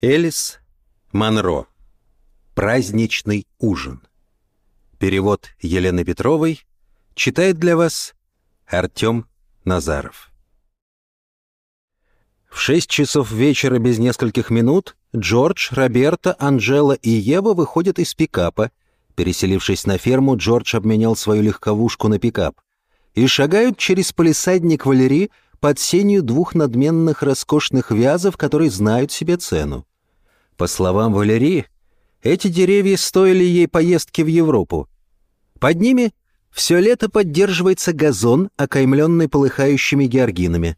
Элис Монро. Праздничный ужин. Перевод Елены Петровой. Читает для вас Артем Назаров. В шесть часов вечера без нескольких минут Джордж, Роберта, Анжела и Ева выходят из пикапа. Переселившись на ферму, Джордж обменял свою легковушку на пикап. И шагают через полисадник Валерии под сенью двух надменных роскошных вязов, которые знают себе цену. По словам Валерии, эти деревья стоили ей поездки в Европу. Под ними все лето поддерживается газон, окаймленный полыхающими георгинами.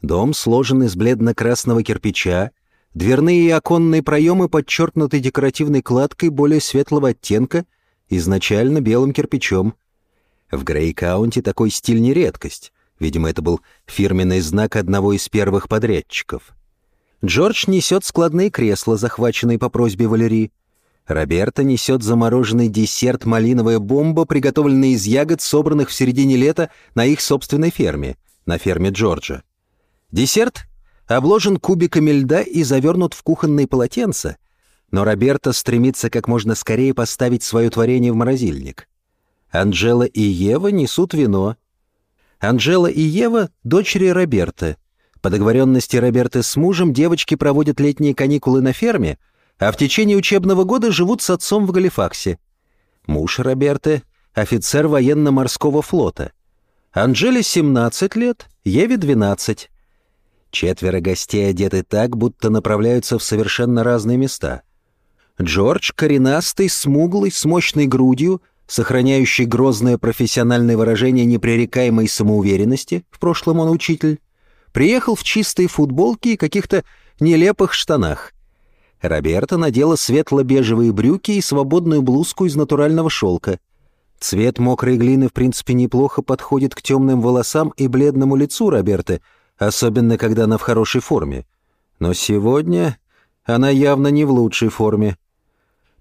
Дом сложен из бледно-красного кирпича, дверные и оконные проемы подчеркнуты декоративной кладкой более светлого оттенка, изначально белым кирпичом. В Грей-каунте такой стиль не редкость. Видимо, это был фирменный знак одного из первых подрядчиков. Джордж несет складные кресла, захваченные по просьбе Валерии. Роберта несет замороженный десерт «Малиновая бомба», приготовленный из ягод, собранных в середине лета на их собственной ферме, на ферме Джорджа. Десерт обложен кубиками льда и завернут в кухонные полотенца, но Роберта стремится как можно скорее поставить свое творение в морозильник. Анжела и Ева несут вино, Анжела и Ева — дочери Роберта. По договоренности Роберта с мужем девочки проводят летние каникулы на ферме, а в течение учебного года живут с отцом в Галифаксе. Муж Роберта — офицер военно-морского флота. Анжеле 17 лет, Еве 12. Четверо гостей одеты так, будто направляются в совершенно разные места. Джордж — коренастый, смуглый, с мощной грудью, сохраняющий грозное профессиональное выражение непререкаемой самоуверенности, в прошлом он учитель, приехал в чистой футболке и каких-то нелепых штанах. Роберта надела светло-бежевые брюки и свободную блузку из натурального шелка. Цвет мокрой глины, в принципе, неплохо подходит к темным волосам и бледному лицу Роберты, особенно когда она в хорошей форме. Но сегодня она явно не в лучшей форме.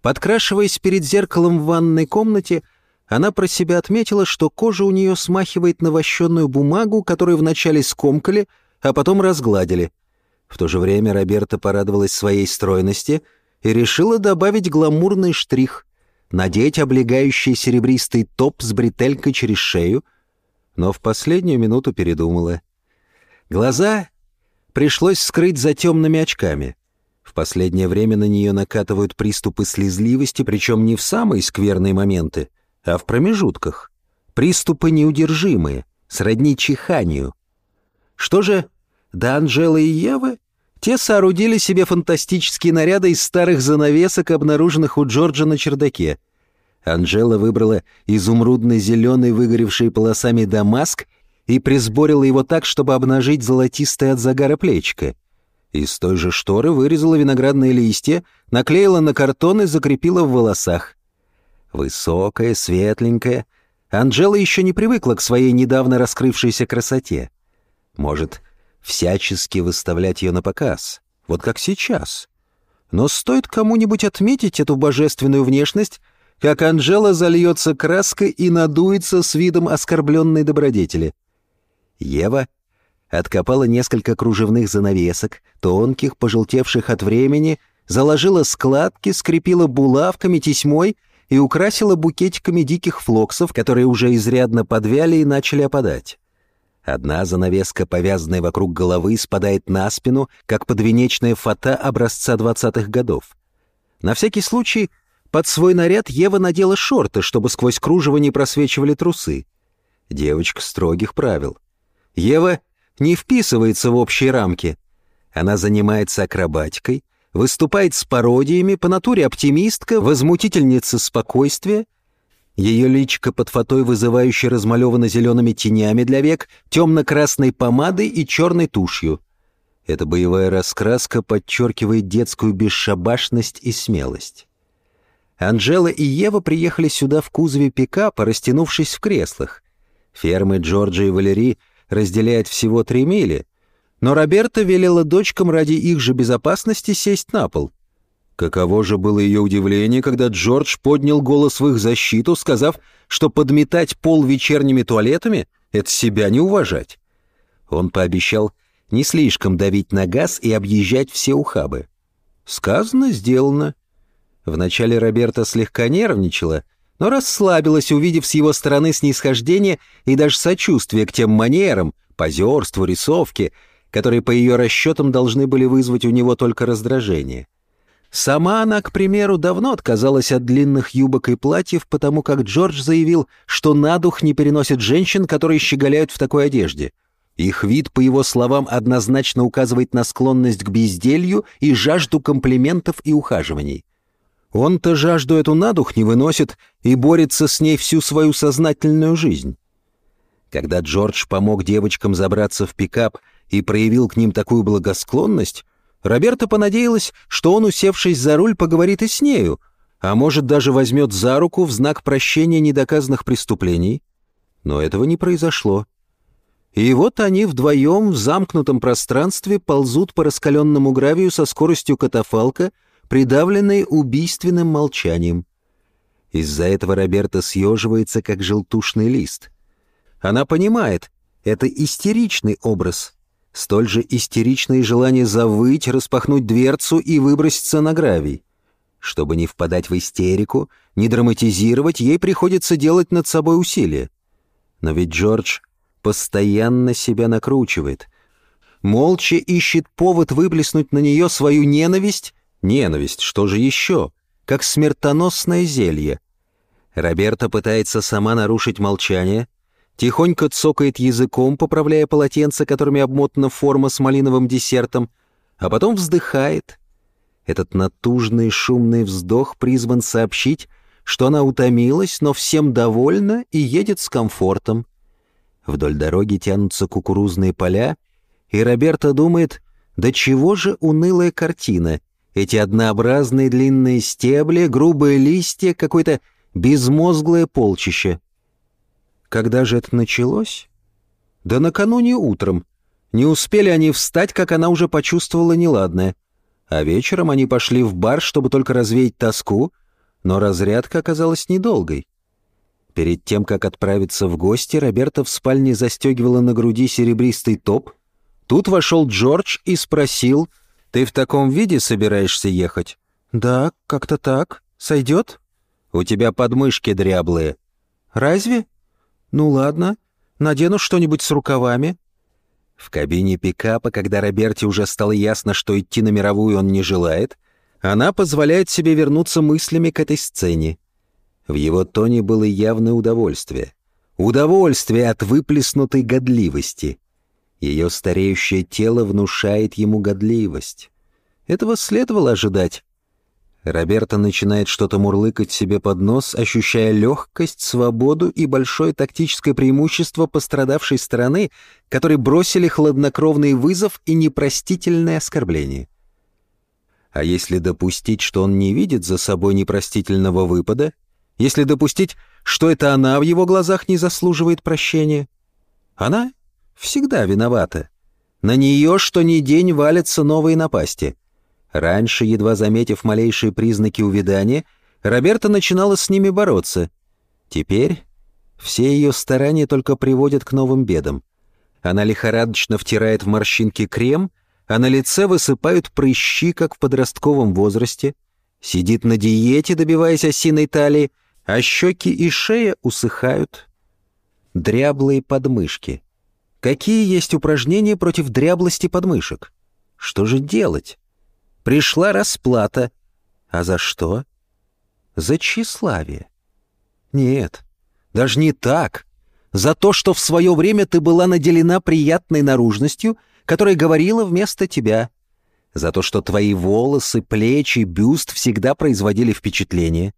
Подкрашиваясь перед зеркалом в ванной комнате, она про себя отметила, что кожа у нее смахивает на вощенную бумагу, которую вначале скомкали, а потом разгладили. В то же время Роберта порадовалась своей стройности и решила добавить гламурный штрих — надеть облегающий серебристый топ с бретелькой через шею, но в последнюю минуту передумала. Глаза пришлось скрыть за темными очками. В последнее время на нее накатывают приступы слезливости, причем не в самые скверные моменты, а в промежутках. Приступы неудержимые, сродни чиханию. Что же, до Анжелы и Евы? Те соорудили себе фантастические наряды из старых занавесок, обнаруженных у Джорджа на чердаке. Анжела выбрала изумрудно-зеленый, выгоревший полосами дамаск и присборила его так, чтобы обнажить золотистое от загара плечико. Из той же шторы вырезала виноградные листья, наклеила на картон и закрепила в волосах. Высокая, светленькая, Анжела еще не привыкла к своей недавно раскрывшейся красоте. Может, всячески выставлять ее на показ, вот как сейчас. Но стоит кому-нибудь отметить эту божественную внешность, как Анжела зальется краской и надуется с видом оскорбленной добродетели. Ева — откопала несколько кружевных занавесок, тонких, пожелтевших от времени, заложила складки, скрепила булавками, тесьмой и украсила букетиками диких флоксов, которые уже изрядно подвяли и начали опадать. Одна занавеска, повязанная вокруг головы, спадает на спину, как подвенечная фата образца двадцатых годов. На всякий случай под свой наряд Ева надела шорты, чтобы сквозь кружево не просвечивали трусы. Девочка строгих правил. Ева не вписывается в общие рамки. Она занимается акробатикой, выступает с пародиями, по натуре оптимистка, возмутительница спокойствия. Ее личико под фатой вызывающе размалевано зелеными тенями для век, темно-красной помадой и черной тушью. Эта боевая раскраска подчеркивает детскую бесшабашность и смелость. Анжела и Ева приехали сюда в кузове пикапа, растянувшись в креслах. Фермы Джорджа и Валерии разделяет всего три мили, но Роберта велела дочкам ради их же безопасности сесть на пол. Каково же было ее удивление, когда Джордж поднял голос в их защиту, сказав, что подметать пол вечерними туалетами — это себя не уважать. Он пообещал не слишком давить на газ и объезжать все ухабы. Сказано, сделано. Вначале Роберта слегка нервничала, но расслабилась, увидев с его стороны снисхождение и даже сочувствие к тем манерам, позерству, рисовке, которые по ее расчетам должны были вызвать у него только раздражение. Сама она, к примеру, давно отказалась от длинных юбок и платьев, потому как Джордж заявил, что на дух не переносит женщин, которые щеголяют в такой одежде. Их вид, по его словам, однозначно указывает на склонность к безделью и жажду комплиментов и ухаживаний. Он-то жажду эту на дух не выносит и борется с ней всю свою сознательную жизнь. Когда Джордж помог девочкам забраться в пикап и проявил к ним такую благосклонность, Роберта понадеялась, что он, усевшись за руль, поговорит и с нею, а может, даже возьмет за руку в знак прощения недоказанных преступлений. Но этого не произошло. И вот они вдвоем в замкнутом пространстве ползут по раскаленному гравию со скоростью катафалка, придавленной убийственным молчанием. Из-за этого Роберта съеживается, как желтушный лист. Она понимает, это истеричный образ — Столь же истеричное желание завыть, распахнуть дверцу и выброситься на гравий. Чтобы не впадать в истерику, не драматизировать, ей приходится делать над собой усилия. Но ведь Джордж постоянно себя накручивает. Молча ищет повод выплеснуть на нее свою ненависть. Ненависть, что же еще? Как смертоносное зелье. Роберта пытается сама нарушить молчание — тихонько цокает языком, поправляя полотенце, которыми обмотана форма с малиновым десертом, а потом вздыхает. Этот натужный шумный вздох призван сообщить, что она утомилась, но всем довольна и едет с комфортом. Вдоль дороги тянутся кукурузные поля, и Роберта думает, да чего же унылая картина, эти однообразные длинные стебли, грубые листья, какое-то безмозглое полчище — когда же это началось? Да накануне утром. Не успели они встать, как она уже почувствовала неладное. А вечером они пошли в бар, чтобы только развеять тоску, но разрядка оказалась недолгой. Перед тем, как отправиться в гости, Роберта в спальне застегивала на груди серебристый топ. Тут вошел Джордж и спросил, «Ты в таком виде собираешься ехать?» «Да, как-то так. Сойдет?» «У тебя подмышки дряблые». «Разве?» «Ну ладно, надену что-нибудь с рукавами». В кабине пикапа, когда Роберте уже стало ясно, что идти на мировую он не желает, она позволяет себе вернуться мыслями к этой сцене. В его тоне было явное удовольствие. Удовольствие от выплеснутой годливости. Ее стареющее тело внушает ему годливость. Этого следовало ожидать. Роберта начинает что-то мурлыкать себе под нос, ощущая легкость, свободу и большое тактическое преимущество пострадавшей стороны, которые бросили хладнокровный вызов и непростительное оскорбление. А если допустить, что он не видит за собой непростительного выпада, если допустить, что это она в его глазах не заслуживает прощения, она всегда виновата. На нее что ни день валятся новые напасти — Раньше, едва заметив малейшие признаки увядания, Роберта начинала с ними бороться. Теперь все ее старания только приводят к новым бедам. Она лихорадочно втирает в морщинки крем, а на лице высыпают прыщи, как в подростковом возрасте, сидит на диете, добиваясь осиной талии, а щеки и шея усыхают. Дряблые подмышки. Какие есть упражнения против дряблости подмышек? Что же делать? Пришла расплата. А за что? За тщеславие. Нет, даже не так. За то, что в свое время ты была наделена приятной наружностью, которая говорила вместо тебя. За то, что твои волосы, плечи, бюст всегда производили впечатление.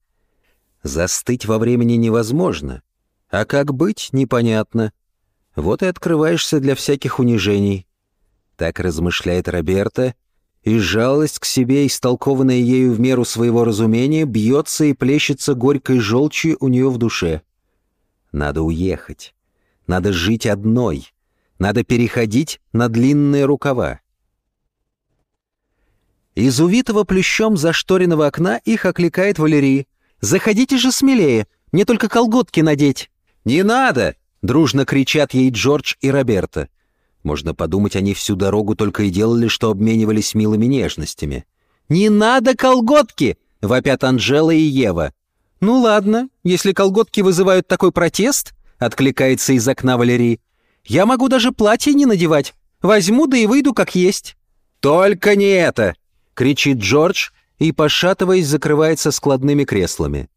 Застыть во времени невозможно. А как быть, непонятно. Вот и открываешься для всяких унижений. Так размышляет Роберта, и жалость к себе, истолкованная ею в меру своего разумения, бьется и плещется горькой желчью у нее в душе. Надо уехать. Надо жить одной. Надо переходить на длинные рукава. Из увитого плющом зашторенного окна их окликает Валерий. «Заходите же смелее, мне только колготки надеть». «Не надо!» — дружно кричат ей Джордж и Роберта. Можно подумать, они всю дорогу только и делали, что обменивались милыми нежностями. «Не надо колготки!» — вопят Анжела и Ева. «Ну ладно, если колготки вызывают такой протест», — откликается из окна Валерий. «Я могу даже платье не надевать. Возьму да и выйду как есть». «Только не это!» — кричит Джордж и, пошатываясь, закрывается складными креслами.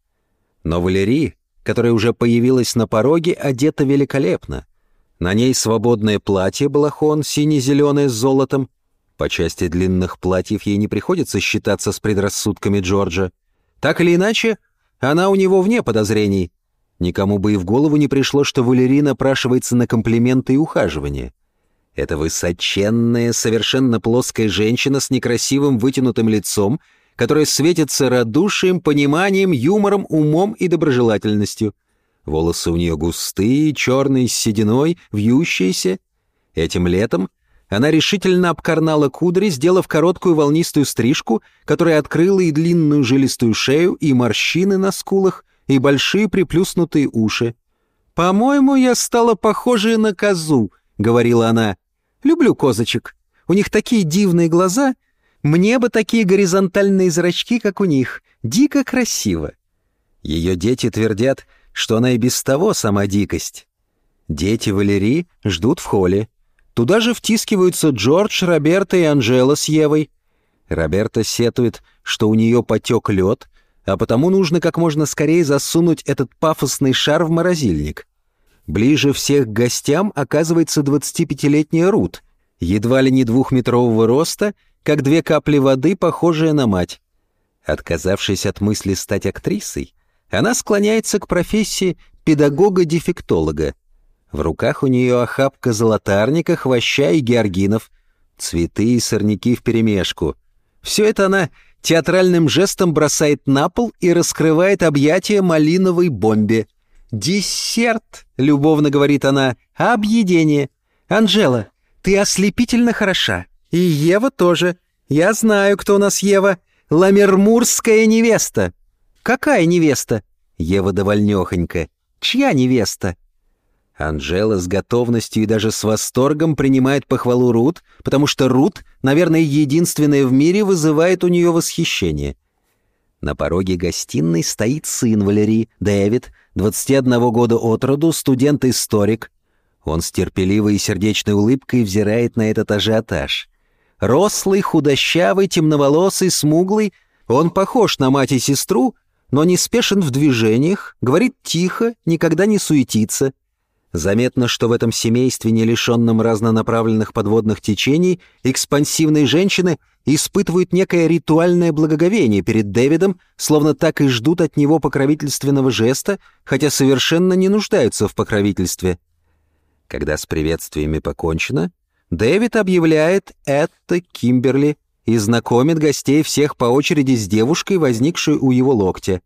Но Валерий, которая уже появилась на пороге, одета великолепно. На ней свободное платье балахон сине-зеленое с золотом. По части длинных платьев ей не приходится считаться с предрассудками Джорджа. Так или иначе, она у него вне подозрений. Никому бы и в голову не пришло, что Валерий напрашивается на комплименты и ухаживание. Это высоченная, совершенно плоская женщина с некрасивым вытянутым лицом, которая светится радушием, пониманием, юмором, умом и доброжелательностью. Волосы у нее густые, черные, с сединой, вьющиеся. Этим летом она решительно обкорнала кудри, сделав короткую волнистую стрижку, которая открыла и длинную жилистую шею, и морщины на скулах, и большие приплюснутые уши. «По-моему, я стала похожей на козу», — говорила она. «Люблю козочек. У них такие дивные глаза. Мне бы такие горизонтальные зрачки, как у них. Дико красиво». Ее дети твердят, что она и без того сама дикость. Дети Валерии ждут в холле. Туда же втискиваются Джордж, Роберта и Анжела с Евой. Роберта сетует, что у нее потек лед, а потому нужно как можно скорее засунуть этот пафосный шар в морозильник. Ближе всех к гостям оказывается 25-летняя Рут, едва ли не двухметрового роста, как две капли воды, похожая на мать. Отказавшись от мысли стать актрисой, она склоняется к профессии педагога-дефектолога — в руках у нее охапка золотарника, хвоща и георгинов, цветы и сорняки вперемешку. Все это она театральным жестом бросает на пол и раскрывает объятия малиновой бомбе. «Десерт!» — любовно говорит она. «Объедение! Анжела, ты ослепительно хороша. И Ева тоже. Я знаю, кто у нас Ева. Ламермурская невеста». «Какая невеста?» Ева довольнёхонька. «Чья невеста?» Анжела с готовностью и даже с восторгом принимает похвалу Рут, потому что Рут, наверное, единственная в мире, вызывает у нее восхищение. На пороге гостиной стоит сын Валерии, Дэвид, 21 года от роду, студент-историк. Он с терпеливой и сердечной улыбкой взирает на этот ажиотаж. Рослый, худощавый, темноволосый, смуглый, он похож на мать и сестру, но не спешен в движениях, говорит тихо, никогда не суетится — Заметно, что в этом семействе, не лишенном разнонаправленных подводных течений, экспансивные женщины испытывают некое ритуальное благоговение перед Дэвидом, словно так и ждут от него покровительственного жеста, хотя совершенно не нуждаются в покровительстве. Когда с приветствиями покончено, Дэвид объявляет «это Кимберли» и знакомит гостей всех по очереди с девушкой, возникшей у его локтя.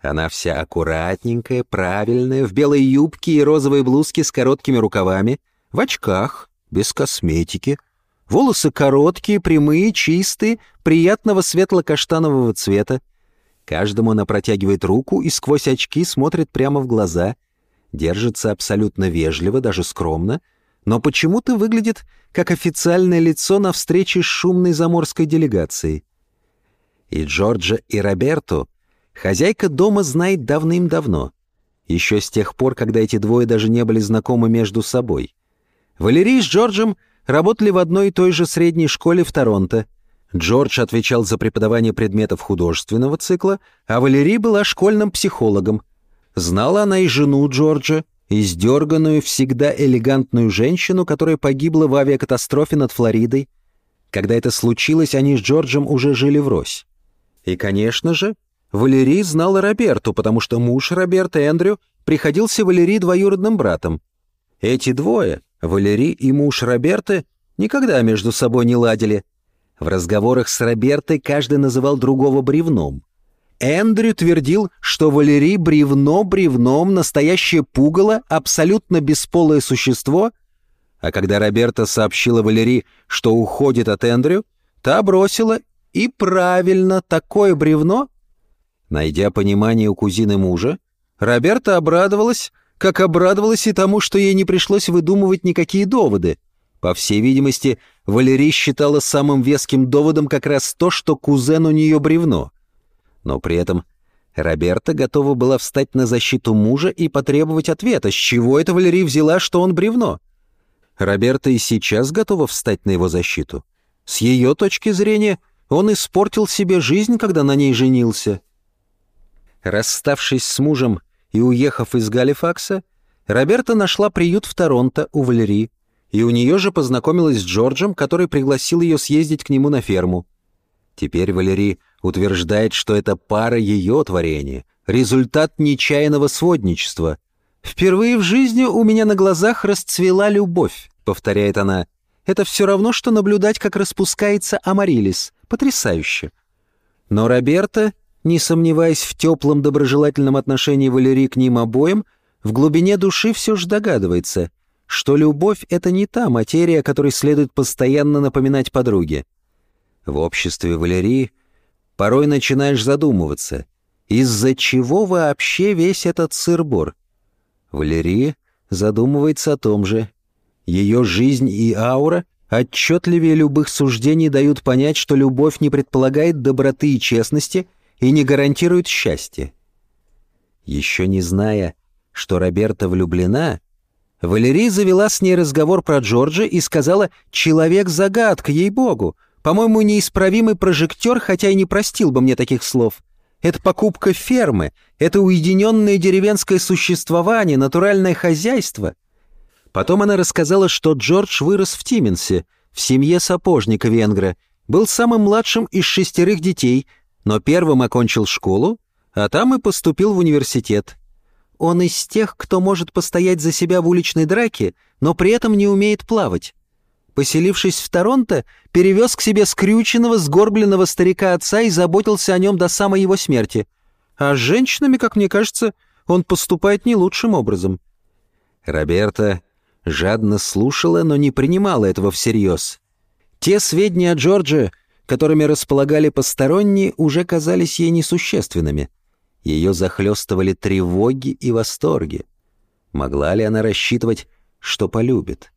Она вся аккуратненькая, правильная, в белой юбке и розовой блузке с короткими рукавами, в очках, без косметики. Волосы короткие, прямые, чистые, приятного светло-каштанового цвета. Каждому она протягивает руку и сквозь очки смотрит прямо в глаза. Держится абсолютно вежливо, даже скромно, но почему-то выглядит как официальное лицо на встрече с шумной заморской делегацией. И Джорджа, и Роберту — Хозяйка дома знает давным-давно. Еще с тех пор, когда эти двое даже не были знакомы между собой. Валерий с Джорджем работали в одной и той же средней школе в Торонто. Джордж отвечал за преподавание предметов художественного цикла, а Валерий была школьным психологом. Знала она и жену Джорджа, издерганную, всегда элегантную женщину, которая погибла в авиакатастрофе над Флоридой. Когда это случилось, они с Джорджем уже жили врозь. И, конечно же, Валерий знал Роберту, потому что муж Роберта, Эндрю, приходился Валерий двоюродным братом. Эти двое, Валерий и муж Роберты, никогда между собой не ладили. В разговорах с Робертой каждый называл другого бревном. Эндрю твердил, что Валерий бревно бревном, настоящее пугало, абсолютно бесполое существо, а когда Роберта сообщила Валерии, что уходит от Эндрю, та бросила и правильно такое бревно Найдя понимание у кузины мужа, Роберта обрадовалась, как обрадовалась и тому, что ей не пришлось выдумывать никакие доводы. По всей видимости, Валерий считала самым веским доводом как раз то, что кузен у нее бревно. Но при этом Роберта готова была встать на защиту мужа и потребовать ответа, с чего это Валерий взяла, что он бревно. Роберта и сейчас готова встать на его защиту. С ее точки зрения, он испортил себе жизнь, когда на ней женился. Расставшись с мужем и уехав из Галифакса, Роберта нашла приют в Торонто у Валерии, и у нее же познакомилась с Джорджем, который пригласил ее съездить к нему на ферму. Теперь Валерий утверждает, что это пара ее творения, результат нечаянного сводничества. «Впервые в жизни у меня на глазах расцвела любовь», — повторяет она. «Это все равно, что наблюдать, как распускается Амарилис. Потрясающе». Но Роберта, не сомневаясь в теплом доброжелательном отношении Валерии к ним обоим, в глубине души все же догадывается, что любовь — это не та материя, которой следует постоянно напоминать подруге. В обществе Валерии порой начинаешь задумываться, из-за чего вообще весь этот сыр-бор. Валерия задумывается о том же. Ее жизнь и аура отчетливее любых суждений дают понять, что любовь не предполагает доброты и честности и не гарантирует счастья. Еще не зная, что Роберта влюблена, Валерий завела с ней разговор про Джорджа и сказала «Человек-загадка, ей-богу! По-моему, неисправимый прожектор, хотя и не простил бы мне таких слов. Это покупка фермы, это уединенное деревенское существование, натуральное хозяйство». Потом она рассказала, что Джордж вырос в Тименсе, в семье сапожника-венгра, был самым младшим из шестерых детей, но первым окончил школу, а там и поступил в университет. Он из тех, кто может постоять за себя в уличной драке, но при этом не умеет плавать. Поселившись в Торонто, перевез к себе скрюченного, сгорбленного старика отца и заботился о нем до самой его смерти. А с женщинами, как мне кажется, он поступает не лучшим образом. Роберта жадно слушала, но не принимала этого всерьез. Те сведения о Джордже, которыми располагали посторонние, уже казались ей несущественными — ее захлестывали тревоги и восторги. Могла ли она рассчитывать, что полюбит?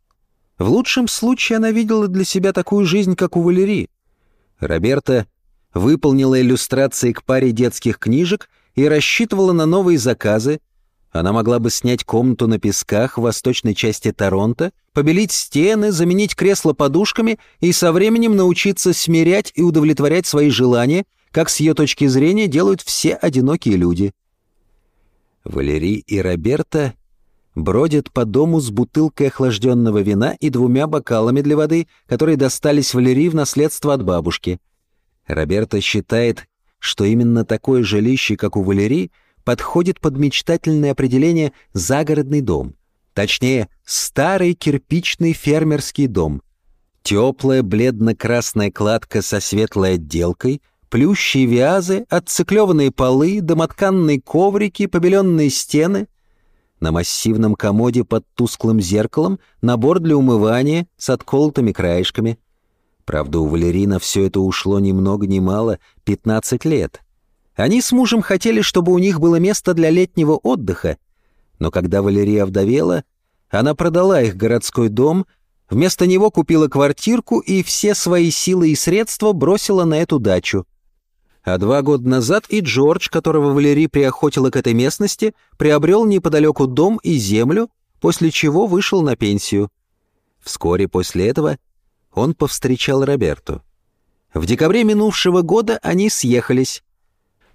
В лучшем случае она видела для себя такую жизнь, как у Валерии. Роберта выполнила иллюстрации к паре детских книжек и рассчитывала на новые заказы. Она могла бы снять комнату на песках в восточной части Торонто, побелить стены, заменить кресла подушками и со временем научиться смирять и удовлетворять свои желания — как с ее точки зрения делают все одинокие люди. Валерий и Роберта бродят по дому с бутылкой охлажденного вина и двумя бокалами для воды, которые достались Валерии в наследство от бабушки. Роберта считает, что именно такое жилище, как у Валерии, подходит под мечтательное определение «загородный дом». Точнее, старый кирпичный фермерский дом. Теплая бледно-красная кладка со светлой отделкой — плющие вязы, отциклеванные полы, домотканные коврики, побеленные стены. На массивном комоде под тусклым зеркалом набор для умывания с отколотыми краешками. Правда, у Валерина все это ушло ни много ни мало, 15 лет. Они с мужем хотели, чтобы у них было место для летнего отдыха, но когда Валерия овдовела, она продала их городской дом, вместо него купила квартирку и все свои силы и средства бросила на эту дачу. А два года назад и Джордж, которого Валерий приохотила к этой местности, приобрел неподалеку дом и землю, после чего вышел на пенсию. Вскоре после этого он повстречал Роберту. В декабре минувшего года они съехались.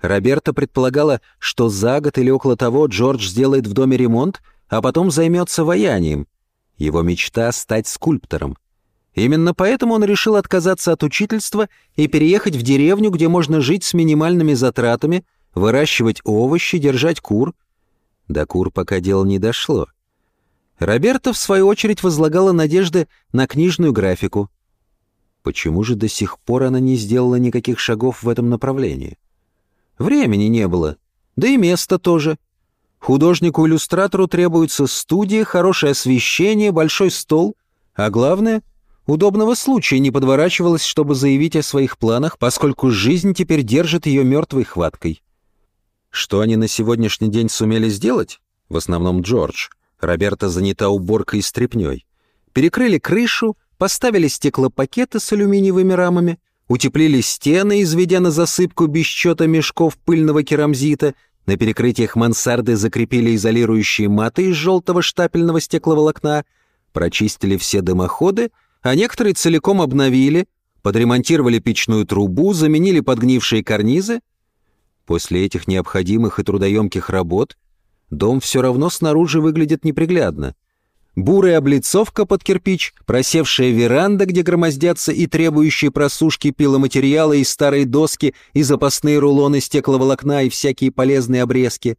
Роберта предполагала, что за год или около того Джордж сделает в доме ремонт, а потом займется ваянием. Его мечта — стать скульптором. Именно поэтому он решил отказаться от учительства и переехать в деревню, где можно жить с минимальными затратами, выращивать овощи, держать кур. До кур пока дело не дошло. Роберта, в свою очередь, возлагала надежды на книжную графику. Почему же до сих пор она не сделала никаких шагов в этом направлении? Времени не было, да и места тоже. Художнику-иллюстратору требуется студия, хорошее освещение, большой стол, а главное — Удобного случая не подворачивалось, чтобы заявить о своих планах, поскольку жизнь теперь держит ее мертвой хваткой. Что они на сегодняшний день сумели сделать? В основном Джордж. Роберта занята уборкой и стряпнёй. Перекрыли крышу, поставили стеклопакеты с алюминиевыми рамами, утеплили стены, изведя на засыпку без счета мешков пыльного керамзита, на перекрытиях мансарды закрепили изолирующие маты из желтого штапельного стекловолокна, прочистили все дымоходы, а некоторые целиком обновили, подремонтировали печную трубу, заменили подгнившие карнизы. После этих необходимых и трудоемких работ дом все равно снаружи выглядит неприглядно — бурая облицовка под кирпич, просевшая веранда, где громоздятся и требующие просушки пиломатериалы и старые доски, и запасные рулоны стекловолокна и всякие полезные обрезки.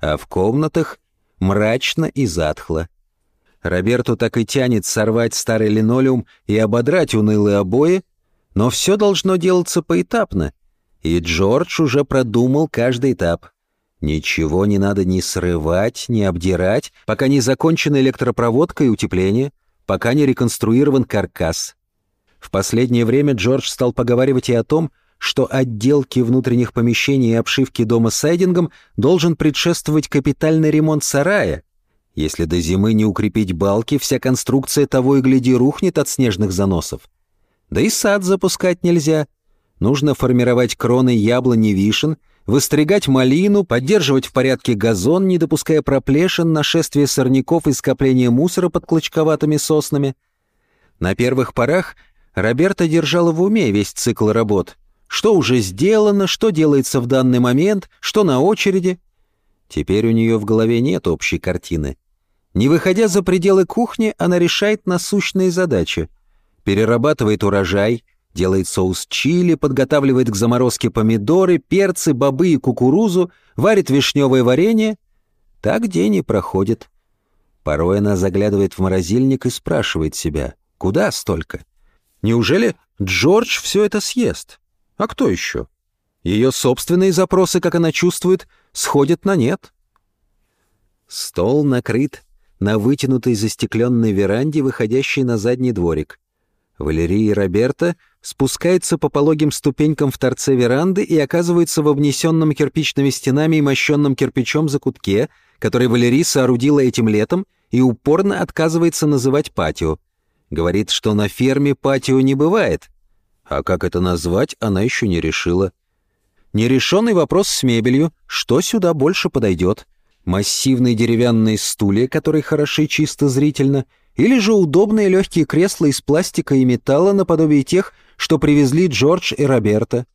А в комнатах мрачно и затхло. Роберту так и тянет сорвать старый линолеум и ободрать унылые обои, но все должно делаться поэтапно, и Джордж уже продумал каждый этап. Ничего не надо ни срывать, ни обдирать, пока не закончена электропроводка и утепление, пока не реконструирован каркас. В последнее время Джордж стал поговаривать и о том, что отделки внутренних помещений и обшивки дома сайдингом должен предшествовать капитальный ремонт сарая. Если до зимы не укрепить балки, вся конструкция того и гляди рухнет от снежных заносов. Да и сад запускать нельзя. Нужно формировать кроны яблони вишен — выстригать малину, поддерживать в порядке газон, не допуская проплешин, нашествия сорняков и скопления мусора под клочковатыми соснами. На первых порах Роберта держала в уме весь цикл работ. Что уже сделано, что делается в данный момент, что на очереди. Теперь у нее в голове нет общей картины. Не выходя за пределы кухни, она решает насущные задачи. Перерабатывает урожай, Делает соус чили, подготавливает к заморозке помидоры, перцы, бобы и кукурузу, варит вишневое варенье. Так день и проходит. Порой она заглядывает в морозильник и спрашивает себя, куда столько? Неужели Джордж все это съест? А кто еще? Ее собственные запросы, как она чувствует, сходят на нет. Стол накрыт на вытянутой застекленной веранде, выходящей на задний дворик. Валерия и Роберта спускаются по пологим ступенькам в торце веранды и оказываются в обнесенном кирпичными стенами и мощенном кирпичом закутке, который Валерий соорудила этим летом и упорно отказывается называть патио. Говорит, что на ферме патио не бывает. А как это назвать, она еще не решила. Нерешенный вопрос с мебелью, что сюда больше подойдет. Массивные деревянные стулья, которые хороши чисто зрительно — или же удобные легкие кресла из пластика и металла наподобие тех, что привезли Джордж и Роберта.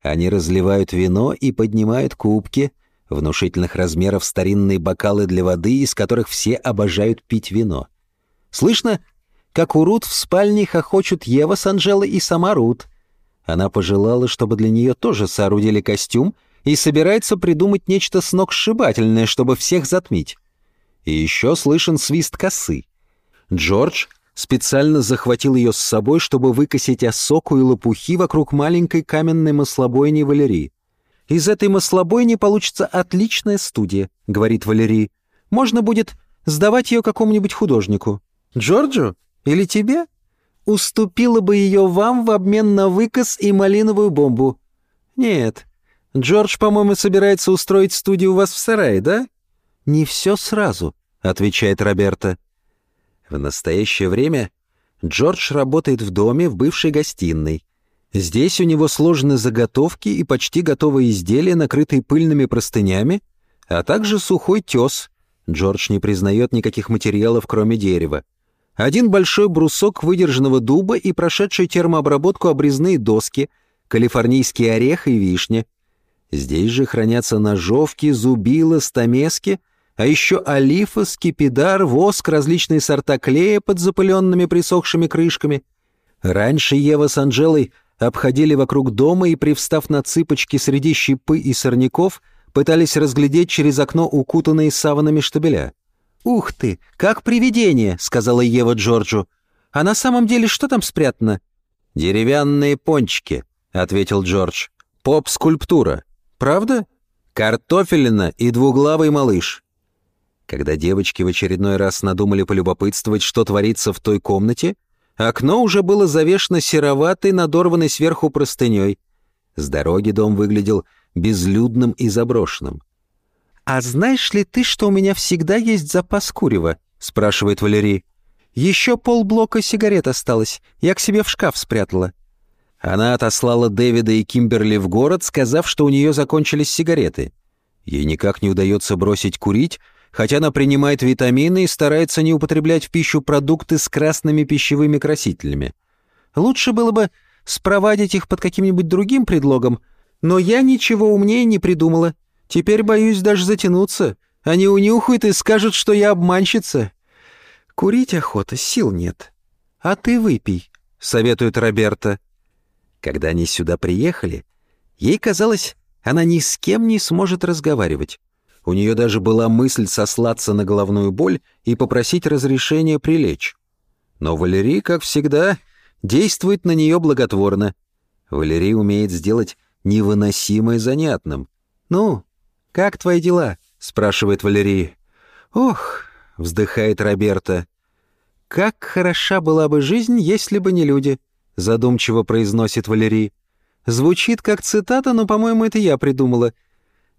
Они разливают вино и поднимают кубки, внушительных размеров старинные бокалы для воды, из которых все обожают пить вино. Слышно, как у Рут в спальне хохочут Ева с Анжелой и сама Рут. Она пожелала, чтобы для нее тоже соорудили костюм и собирается придумать нечто сногсшибательное, чтобы всех затмить. И еще слышен свист косы. Джордж специально захватил ее с собой, чтобы выкосить осоку и лопухи вокруг маленькой каменной маслобойни Валерии. «Из этой маслобойни получится отличная студия», — говорит Валерий. «Можно будет сдавать ее какому-нибудь художнику. Джорджу? Или тебе? Уступила бы ее вам в обмен на выкос и малиновую бомбу. Нет. Джордж, по-моему, собирается устроить студию у вас в сарае, да?» «Не все сразу», — отвечает Роберта. В настоящее время Джордж работает в доме в бывшей гостиной. Здесь у него сложены заготовки и почти готовые изделия, накрытые пыльными простынями, а также сухой тес. Джордж не признает никаких материалов, кроме дерева. Один большой брусок выдержанного дуба и прошедший термообработку обрезные доски, калифорнийский орех и вишня. Здесь же хранятся ножовки, зубила, стамески — а еще олифа, скипидар, воск, различные сорта клея под запыленными присохшими крышками. Раньше Ева с Анжелой обходили вокруг дома и, привстав на цыпочки среди щепы и сорняков, пытались разглядеть через окно укутанные саванами штабеля. «Ух ты, как привидение!» — сказала Ева Джорджу. «А на самом деле что там спрятано?» «Деревянные пончики», — ответил Джордж. «Поп-скульптура. Правда? Картофелина и двуглавый малыш. Когда девочки в очередной раз надумали полюбопытствовать, что творится в той комнате, окно уже было завешено сероватой, надорванной сверху простыней. С дороги дом выглядел безлюдным и заброшенным. «А знаешь ли ты, что у меня всегда есть запас курева?» — спрашивает Валерий. Еще полблока сигарет осталось. Я к себе в шкаф спрятала». Она отослала Дэвида и Кимберли в город, сказав, что у нее закончились сигареты. Ей никак не удается бросить курить, хотя она принимает витамины и старается не употреблять в пищу продукты с красными пищевыми красителями. Лучше было бы спровадить их под каким-нибудь другим предлогом, но я ничего умнее не придумала. Теперь боюсь даже затянуться. Они унюхают и скажут, что я обманщица. Курить охота, сил нет. А ты выпей, — советует Роберта. Когда они сюда приехали, ей казалось, она ни с кем не сможет разговаривать. У нее даже была мысль сослаться на головную боль и попросить разрешения прилечь. Но Валерий, как всегда, действует на нее благотворно. Валерий умеет сделать невыносимое занятным. «Ну, как твои дела?» — спрашивает Валерий. «Ох», — вздыхает Роберта, — «как хороша была бы жизнь, если бы не люди», — задумчиво произносит Валерий. Звучит как цитата, но, по-моему, это я придумала.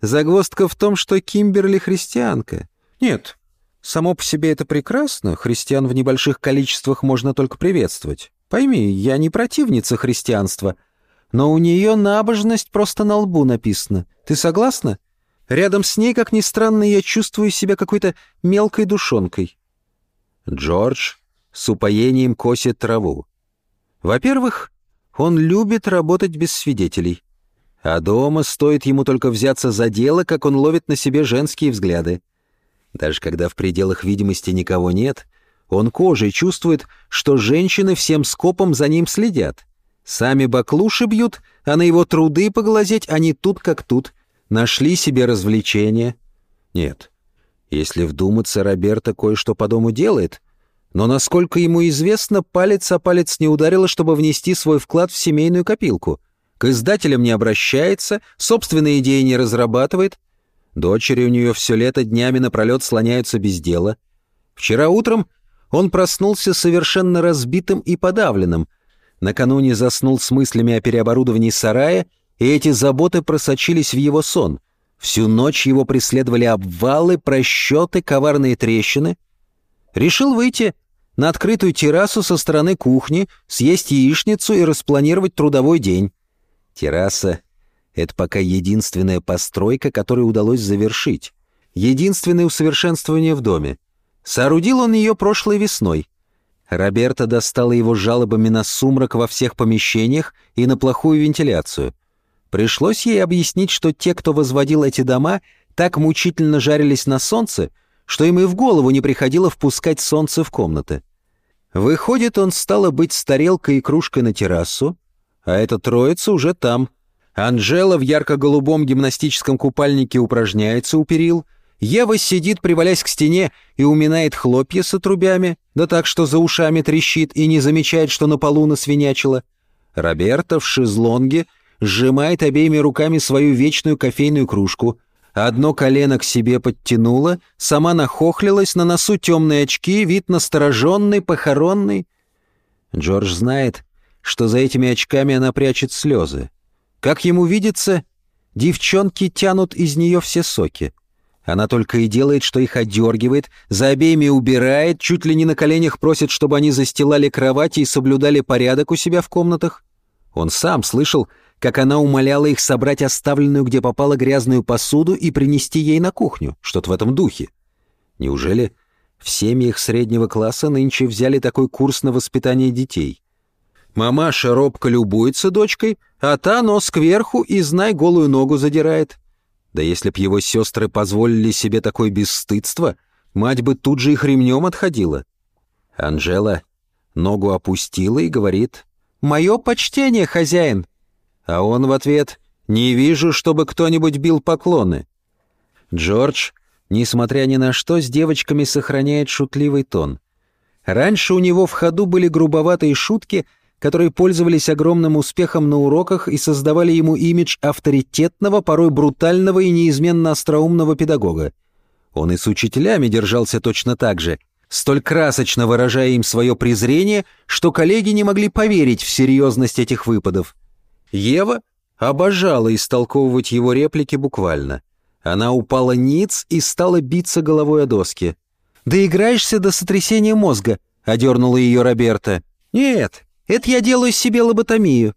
Загвоздка в том, что Кимберли христианка. Нет, само по себе это прекрасно, христиан в небольших количествах можно только приветствовать. Пойми, я не противница христианства, но у нее набожность просто на лбу написана. Ты согласна? Рядом с ней, как ни странно, я чувствую себя какой-то мелкой душонкой. Джордж с упоением косит траву. Во-первых, он любит работать без свидетелей. А дома стоит ему только взяться за дело, как он ловит на себе женские взгляды. Даже когда в пределах видимости никого нет, он кожей чувствует, что женщины всем скопом за ним следят. Сами баклуши бьют, а на его труды поглазеть они тут как тут. Нашли себе развлечения. Нет, если вдуматься, Роберта кое-что по дому делает — но, насколько ему известно, палец о палец не ударило, чтобы внести свой вклад в семейную копилку. К издателям не обращается, собственные идеи не разрабатывает. Дочери у нее все лето днями напролет слоняются без дела. Вчера утром он проснулся совершенно разбитым и подавленным. Накануне заснул с мыслями о переоборудовании сарая, и эти заботы просочились в его сон. Всю ночь его преследовали обвалы, просчеты, коварные трещины — Решил выйти на открытую террасу со стороны кухни, съесть яичницу и распланировать трудовой день. Терраса — это пока единственная постройка, которую удалось завершить. Единственное усовершенствование в доме. Соорудил он ее прошлой весной. Роберта достала его жалобами на сумрак во всех помещениях и на плохую вентиляцию. Пришлось ей объяснить, что те, кто возводил эти дома, так мучительно жарились на солнце, что им и в голову не приходило впускать солнце в комнаты. Выходит, он стало быть с тарелкой и кружкой на террасу, а эта троица уже там. Анжела в ярко-голубом гимнастическом купальнике упражняется у перил, Ева сидит, привалясь к стене, и уминает хлопья с отрубями, да так, что за ушами трещит и не замечает, что на полу насвинячила. Роберта в шезлонге сжимает обеими руками свою вечную кофейную кружку — Одно колено к себе подтянула, сама нахохлилась, на носу темные очки, вид настороженный, похоронный. Джордж знает, что за этими очками она прячет слезы. Как ему видится, девчонки тянут из нее все соки. Она только и делает, что их одергивает, за обеими убирает, чуть ли не на коленях просит, чтобы они застилали кровати и соблюдали порядок у себя в комнатах. Он сам слышал, как она умоляла их собрать оставленную, где попала грязную посуду и принести ей на кухню, что-то в этом духе. Неужели в семьях среднего класса нынче взяли такой курс на воспитание детей? Мамаша робко любуется дочкой, а та нос кверху и, знай, голую ногу задирает. Да если б его сестры позволили себе такое бесстыдство, мать бы тут же их ремнем отходила. Анжела ногу опустила и говорит «Мое почтение, хозяин!» А он в ответ «Не вижу, чтобы кто-нибудь бил поклоны». Джордж, несмотря ни на что, с девочками сохраняет шутливый тон. Раньше у него в ходу были грубоватые шутки, которые пользовались огромным успехом на уроках и создавали ему имидж авторитетного, порой брутального и неизменно остроумного педагога. Он и с учителями держался точно так же, столь красочно выражая им свое презрение, что коллеги не могли поверить в серьезность этих выпадов. Ева обожала истолковывать его реплики буквально. Она упала ниц и стала биться головой о доски. «Да играешься до сотрясения мозга», — одернула ее Роберта. «Нет, это я делаю себе лоботомию.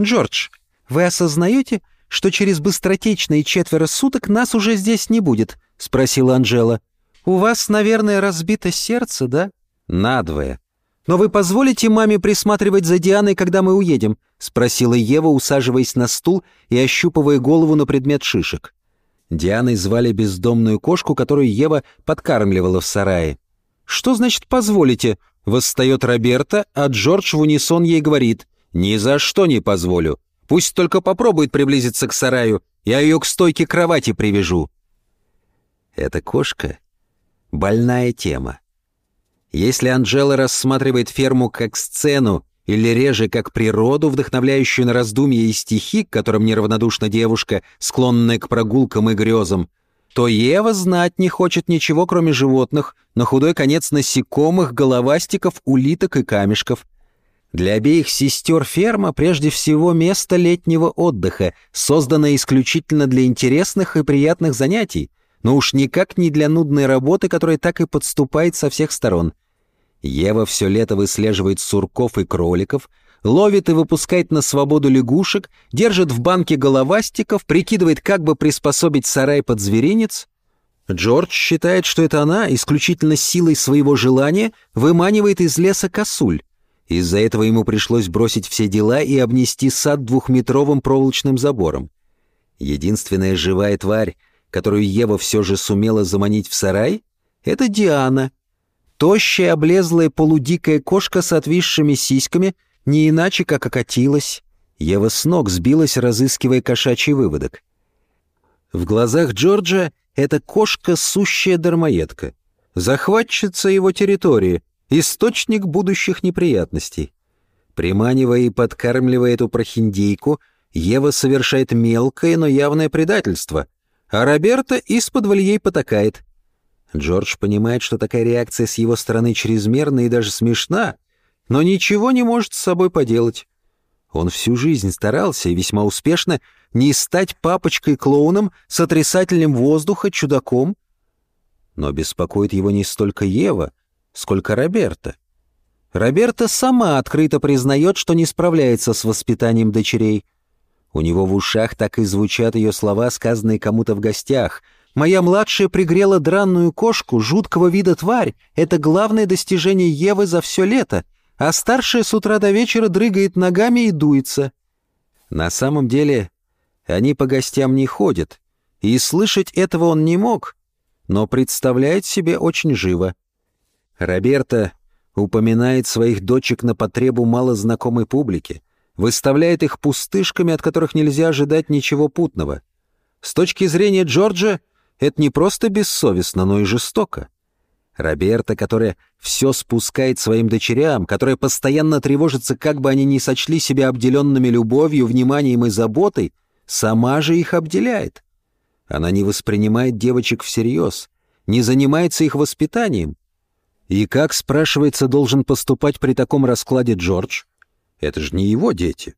Джордж, вы осознаете, что через быстротечные четверо суток нас уже здесь не будет?» — спросила Анжела. «У вас, наверное, разбито сердце, да?» «Надвое». «Но вы позволите маме присматривать за Дианой, когда мы уедем?» — спросила Ева, усаживаясь на стул и ощупывая голову на предмет шишек. Дианой звали бездомную кошку, которую Ева подкармливала в сарае. «Что значит «позволите»?» — восстает Роберта, а Джордж в унисон ей говорит. «Ни за что не позволю. Пусть только попробует приблизиться к сараю, я ее к стойке кровати привяжу». Эта кошка — больная тема. Если Анжела рассматривает ферму как сцену или реже как природу, вдохновляющую на раздумья и стихи, к которым неравнодушна девушка, склонная к прогулкам и грезам, то Ева знать не хочет ничего, кроме животных, на худой конец насекомых, головастиков, улиток и камешков. Для обеих сестер ферма прежде всего место летнего отдыха, созданное исключительно для интересных и приятных занятий, но уж никак не для нудной работы, которая так и подступает со всех сторон — Ева все лето выслеживает сурков и кроликов, ловит и выпускает на свободу лягушек, держит в банке головастиков, прикидывает, как бы приспособить сарай под зверинец. Джордж считает, что это она, исключительно силой своего желания, выманивает из леса косуль. Из-за этого ему пришлось бросить все дела и обнести сад двухметровым проволочным забором. Единственная живая тварь, которую Ева все же сумела заманить в сарай, это Диана — Тощая, облезлая полудикая кошка с отвисшими сиськами не иначе как окатилась. Ева с ног сбилась, разыскивая кошачий выводок. В глазах Джорджа эта кошка — сущая дармоедка. Захватчица его территории, источник будущих неприятностей. Приманивая и подкармливая эту прохиндейку, Ева совершает мелкое, но явное предательство, а Роберта из-под ей потакает — Джордж понимает, что такая реакция с его стороны чрезмерна и даже смешна, но ничего не может с собой поделать. Он всю жизнь старался и весьма успешно не стать папочкой-клоуном с отрицательным воздуха, чудаком. Но беспокоит его не столько Ева, сколько Роберта. Роберта сама открыто признает, что не справляется с воспитанием дочерей. У него в ушах так и звучат ее слова, сказанные кому-то в гостях — Моя младшая пригрела дранную кошку, жуткого вида тварь. Это главное достижение Евы за все лето. А старшая с утра до вечера дрыгает ногами и дуется. На самом деле, они по гостям не ходят. И слышать этого он не мог, но представляет себе очень живо. Роберта упоминает своих дочек на потребу малознакомой публики, выставляет их пустышками, от которых нельзя ожидать ничего путного. С точки зрения Джорджа, это не просто бессовестно, но и жестоко. Роберта, которая все спускает своим дочерям, которая постоянно тревожится, как бы они ни сочли себя обделенными любовью, вниманием и заботой, сама же их обделяет. Она не воспринимает девочек всерьез, не занимается их воспитанием. И как, спрашивается, должен поступать при таком раскладе Джордж? Это же не его дети.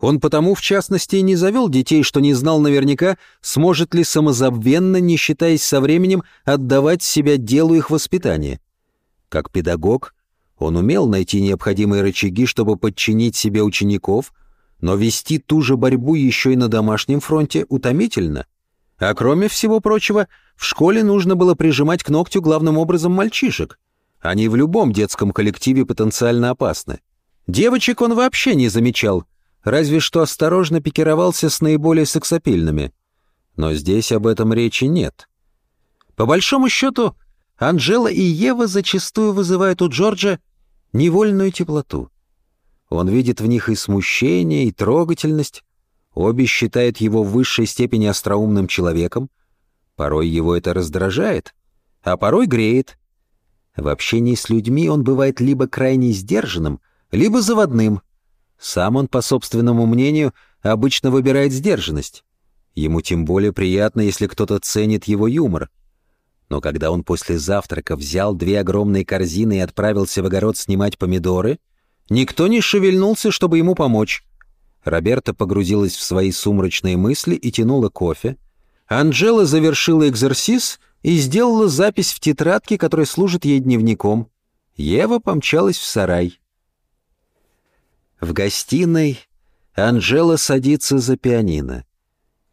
Он потому, в частности, и не завел детей, что не знал наверняка, сможет ли самозабвенно, не считаясь со временем, отдавать себя делу их воспитания. Как педагог, он умел найти необходимые рычаги, чтобы подчинить себе учеников, но вести ту же борьбу еще и на домашнем фронте утомительно. А кроме всего прочего, в школе нужно было прижимать к ногтю главным образом мальчишек. Они в любом детском коллективе потенциально опасны. Девочек он вообще не замечал — разве что осторожно пикировался с наиболее сексапильными. Но здесь об этом речи нет. По большому счету, Анжела и Ева зачастую вызывают у Джорджа невольную теплоту. Он видит в них и смущение, и трогательность. Обе считают его в высшей степени остроумным человеком. Порой его это раздражает, а порой греет. В общении с людьми он бывает либо крайне сдержанным, либо заводным — сам он, по собственному мнению, обычно выбирает сдержанность. Ему тем более приятно, если кто-то ценит его юмор. Но когда он после завтрака взял две огромные корзины и отправился в огород снимать помидоры, никто не шевельнулся, чтобы ему помочь. Роберта погрузилась в свои сумрачные мысли и тянула кофе. Анжела завершила экзерсис и сделала запись в тетрадке, которая служит ей дневником. Ева помчалась в сарай. В гостиной Анжела садится за пианино.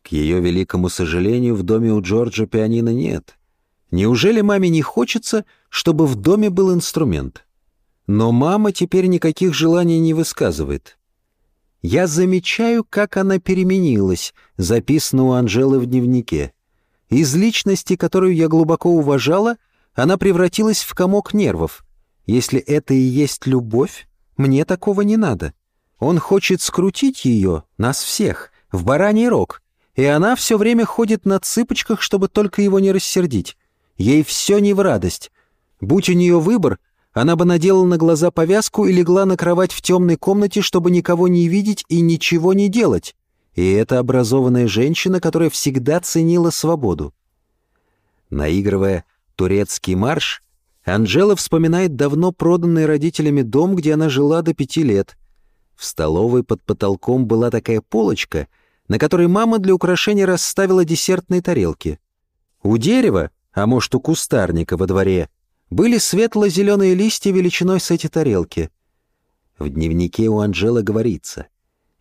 К ее великому сожалению, в доме у Джорджа пианино нет. Неужели маме не хочется, чтобы в доме был инструмент? Но мама теперь никаких желаний не высказывает. Я замечаю, как она переменилась, записано у Анжелы в дневнике. Из личности, которую я глубоко уважала, она превратилась в комок нервов. Если это и есть любовь, мне такого не надо. Он хочет скрутить ее, нас всех, в бараний рог, и она все время ходит на цыпочках, чтобы только его не рассердить. Ей все не в радость. Будь у нее выбор, она бы надела на глаза повязку и легла на кровать в темной комнате, чтобы никого не видеть и ничего не делать. И это образованная женщина, которая всегда ценила свободу. Наигрывая турецкий марш, Анжела вспоминает давно проданный родителями дом, где она жила до пяти лет. В столовой под потолком была такая полочка, на которой мама для украшения расставила десертные тарелки. У дерева, а может у кустарника во дворе, были светло-зеленые листья величиной с эти тарелки. В дневнике у Анжелы говорится,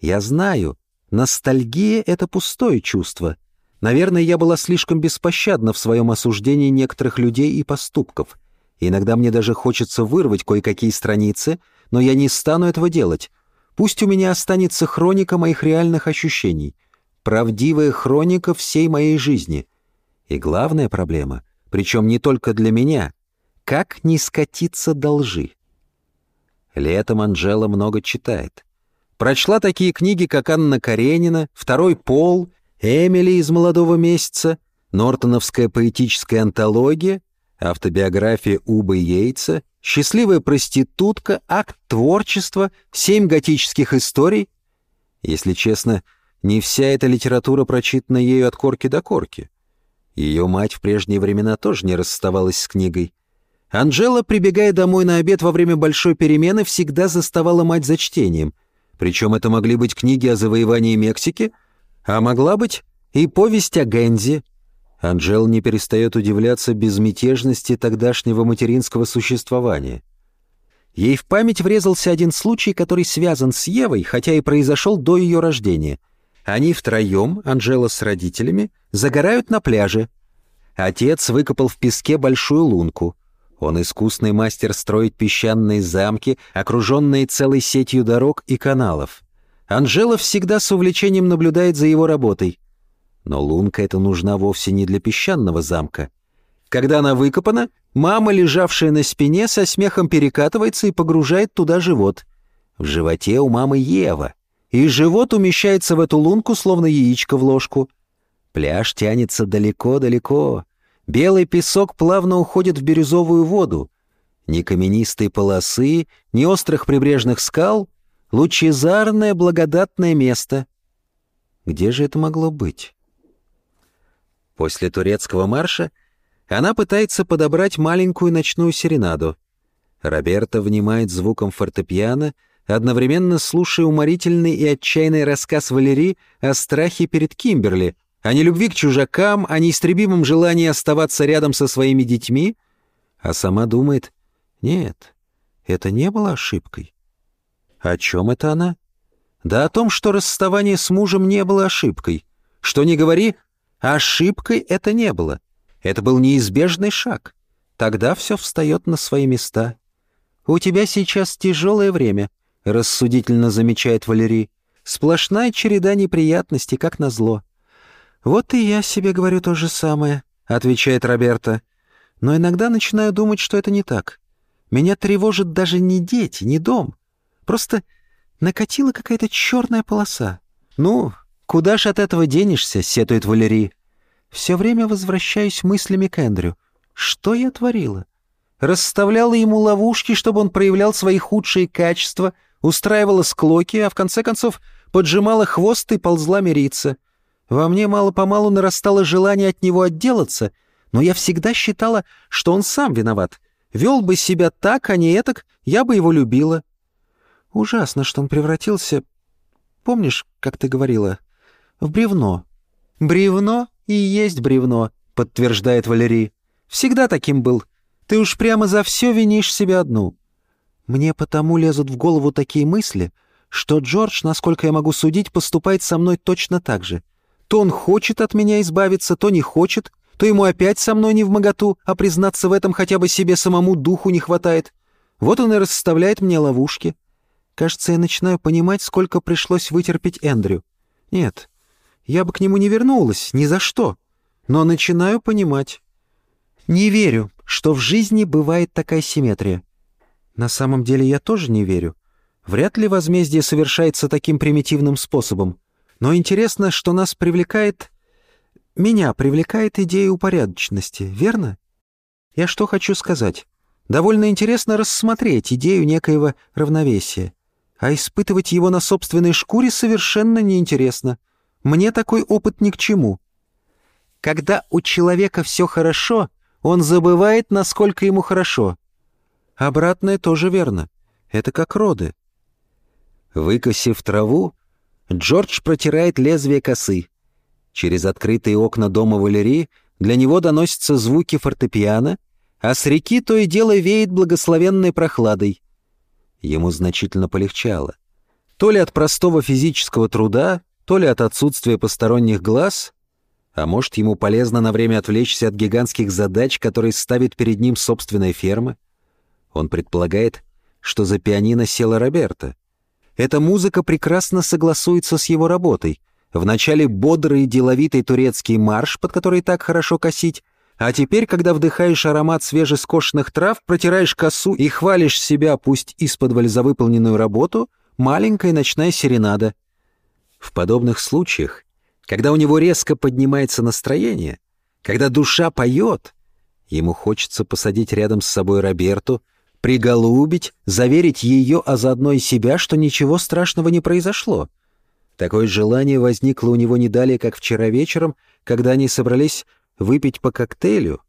«Я знаю, ностальгия — это пустое чувство. Наверное, я была слишком беспощадна в своем осуждении некоторых людей и поступков. Иногда мне даже хочется вырвать кое-какие страницы, но я не стану этого делать. Пусть у меня останется хроника моих реальных ощущений, правдивая хроника всей моей жизни. И главная проблема, причем не только для меня, как не скатиться до лжи? Летом Анжела много читает. Прочла такие книги, как Анна Каренина, «Второй пол», «Эмили из «Молодого месяца», Нортоновская поэтическая антология, автобиография Убы Йейтса, «Счастливая проститутка», «Акт творчества», «Семь готических историй». Если честно, не вся эта литература прочитана ею от корки до корки. Ее мать в прежние времена тоже не расставалась с книгой. Анжела, прибегая домой на обед во время большой перемены, всегда заставала мать за чтением. Причем это могли быть книги о завоевании Мексики, а могла быть и повесть о Гензе. Анжела не перестает удивляться безмятежности тогдашнего материнского существования. Ей в память врезался один случай, который связан с Евой, хотя и произошел до ее рождения. Они втроем, Анжела с родителями, загорают на пляже. Отец выкопал в песке большую лунку — он искусный мастер строить песчаные замки, окруженные целой сетью дорог и каналов. Анжела всегда с увлечением наблюдает за его работой. Но лунка эта нужна вовсе не для песчаного замка. Когда она выкопана, мама, лежавшая на спине, со смехом перекатывается и погружает туда живот. В животе у мамы Ева, и живот умещается в эту лунку, словно яичко в ложку. Пляж тянется далеко-далеко, Белый песок плавно уходит в бирюзовую воду. Ни каменистой полосы, ни острых прибрежных скал. Лучезарное благодатное место. Где же это могло быть? После турецкого марша она пытается подобрать маленькую ночную серенаду. Роберто внимает звуком фортепиано, одновременно слушая уморительный и отчаянный рассказ Валерии о страхе перед Кимберли — о нелюбви к чужакам, о неистребимом желании оставаться рядом со своими детьми, а сама думает, нет, это не было ошибкой. О чем это она? Да о том, что расставание с мужем не было ошибкой. Что не говори, ошибкой это не было. Это был неизбежный шаг. Тогда все встает на свои места. «У тебя сейчас тяжелое время», — рассудительно замечает Валерий. «Сплошная череда неприятностей, как назло. «Вот и я себе говорю то же самое», — отвечает Роберта. «Но иногда начинаю думать, что это не так. Меня тревожит даже не дети, не дом. Просто накатила какая-то черная полоса. Ну, куда ж от этого денешься?» — сетует Валерий. «Все время возвращаюсь мыслями к Эндрю. Что я творила?» Расставляла ему ловушки, чтобы он проявлял свои худшие качества, устраивала склоки, а в конце концов поджимала хвост и ползла мириться. Во мне мало-помалу нарастало желание от него отделаться, но я всегда считала, что он сам виноват. Вел бы себя так, а не этак, я бы его любила. Ужасно, что он превратился... Помнишь, как ты говорила? В бревно. Бревно и есть бревно, подтверждает Валерий. Всегда таким был. Ты уж прямо за все винишь себя одну. Мне потому лезут в голову такие мысли, что Джордж, насколько я могу судить, поступает со мной точно так же. То он хочет от меня избавиться, то не хочет, то ему опять со мной не в моготу, а признаться в этом хотя бы себе самому духу не хватает. Вот он и расставляет мне ловушки. Кажется, я начинаю понимать, сколько пришлось вытерпеть Эндрю. Нет, я бы к нему не вернулась, ни за что. Но начинаю понимать. Не верю, что в жизни бывает такая симметрия. На самом деле я тоже не верю. Вряд ли возмездие совершается таким примитивным способом. Но интересно, что нас привлекает... Меня привлекает идея упорядоченности, верно? Я что хочу сказать? Довольно интересно рассмотреть идею некоего равновесия. А испытывать его на собственной шкуре совершенно неинтересно. Мне такой опыт ни к чему. Когда у человека все хорошо, он забывает, насколько ему хорошо. Обратное тоже верно. Это как роды. Выкосив траву, Джордж протирает лезвие косы. Через открытые окна дома Валерии для него доносятся звуки фортепиано, а с реки то и дело веет благословенной прохладой. Ему значительно полегчало. То ли от простого физического труда, то ли от отсутствия посторонних глаз, а может, ему полезно на время отвлечься от гигантских задач, которые ставит перед ним собственная ферма. Он предполагает, что за пианино села Роберта. Эта музыка прекрасно согласуется с его работой. Вначале бодрый деловитый турецкий марш, под который так хорошо косить, а теперь, когда вдыхаешь аромат свежескошенных трав, протираешь косу и хвалишь себя, пусть из-под за выполненную работу, маленькая ночная серенада. В подобных случаях, когда у него резко поднимается настроение, когда душа поет, ему хочется посадить рядом с собой Роберту, приголубить, заверить ее, а заодно и себя, что ничего страшного не произошло. Такое желание возникло у него не далее, как вчера вечером, когда они собрались выпить по коктейлю.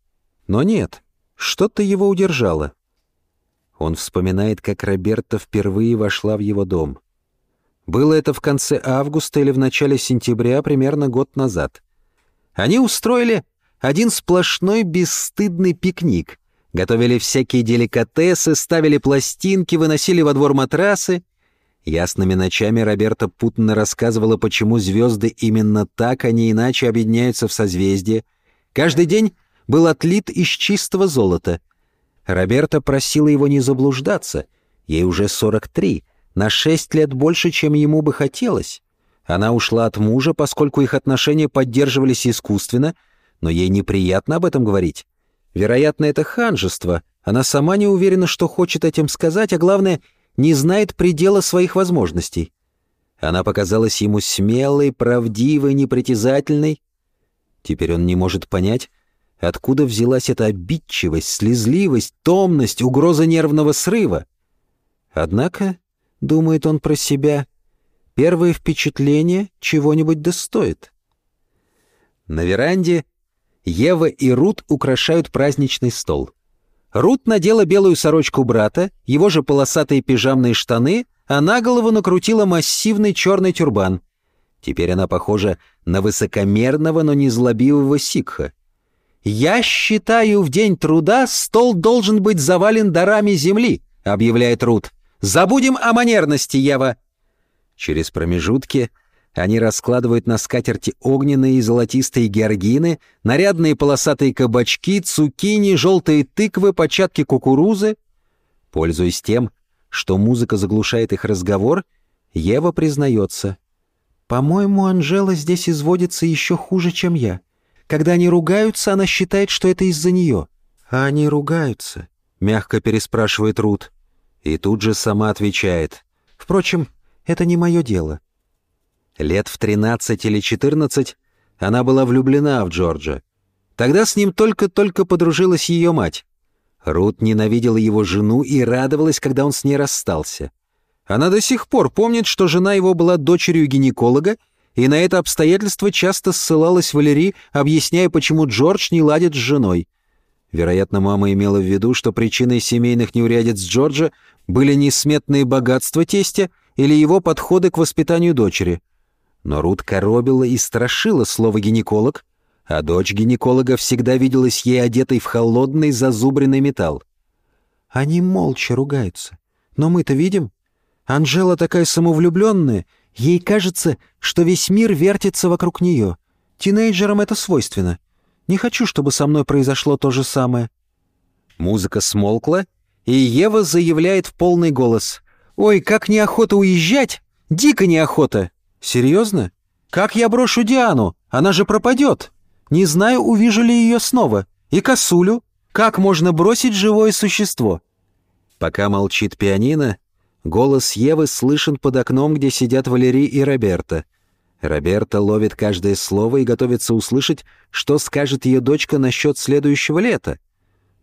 Но нет, что-то его удержало. Он вспоминает, как Роберта впервые вошла в его дом. Было это в конце августа или в начале сентября, примерно год назад. Они устроили один сплошной бесстыдный пикник. Готовили всякие деликатесы, ставили пластинки, выносили во двор матрасы. Ясными ночами Роберта путно рассказывала, почему звезды именно так, а не иначе объединяются в созвездие, Каждый день был отлит из чистого золота. Роберта просила его не заблуждаться. Ей уже 43, на 6 лет больше, чем ему бы хотелось. Она ушла от мужа, поскольку их отношения поддерживались искусственно, но ей неприятно об этом говорить. Вероятно, это ханжество. Она сама не уверена, что хочет этим сказать, а главное, не знает предела своих возможностей. Она показалась ему смелой, правдивой, непритязательной, Теперь он не может понять, откуда взялась эта обидчивость, слезливость, томность, угроза нервного срыва. Однако, думает он про себя, первое впечатление чего-нибудь достоит. На веранде Ева и Рут украшают праздничный стол. Рут надела белую сорочку брата, его же полосатые пижамные штаны, а на голову накрутила массивный черный тюрбан. Теперь она похожа на высокомерного, но не злобивого сикха. «Я считаю, в день труда стол должен быть завален дарами земли», — объявляет Рут. «Забудем о манерности, Ева!» Через промежутки они раскладывают на скатерти огненные и золотистые георгины, нарядные полосатые кабачки, цукини, желтые тыквы, початки кукурузы. Пользуясь тем, что музыка заглушает их разговор, Ева признается — по-моему, Анжела здесь изводится еще хуже, чем я. Когда они ругаются, она считает, что это из-за нее. А они ругаются, — мягко переспрашивает Рут. И тут же сама отвечает. Впрочем, это не мое дело. Лет в тринадцать или четырнадцать она была влюблена в Джорджа. Тогда с ним только-только подружилась ее мать. Рут ненавидела его жену и радовалась, когда он с ней расстался. Она до сих пор помнит, что жена его была дочерью гинеколога, и на это обстоятельство часто ссылалась Валерий, объясняя, почему Джордж не ладит с женой. Вероятно, мама имела в виду, что причиной семейных неурядиц Джорджа были несметные богатства тестя или его подходы к воспитанию дочери. Но Рут коробила и страшила слово «гинеколог», а дочь гинеколога всегда виделась ей одетой в холодный зазубренный металл. Они молча ругаются. Но мы-то видим. Анжела такая самовлюбленная, ей кажется, что весь мир вертится вокруг нее. Тинейджерам это свойственно. Не хочу, чтобы со мной произошло то же самое. Музыка смолкла, и Ева заявляет в полный голос. «Ой, как неохота уезжать! Дико неохота!» «Серьезно? Как я брошу Диану? Она же пропадет!» Не знаю, увижу ли ее снова. И косулю. Как можно бросить живое существо?» Пока молчит пианино, голос Евы слышен под окном, где сидят Валерий и Роберта. Роберта ловит каждое слово и готовится услышать, что скажет ее дочка насчет следующего лета.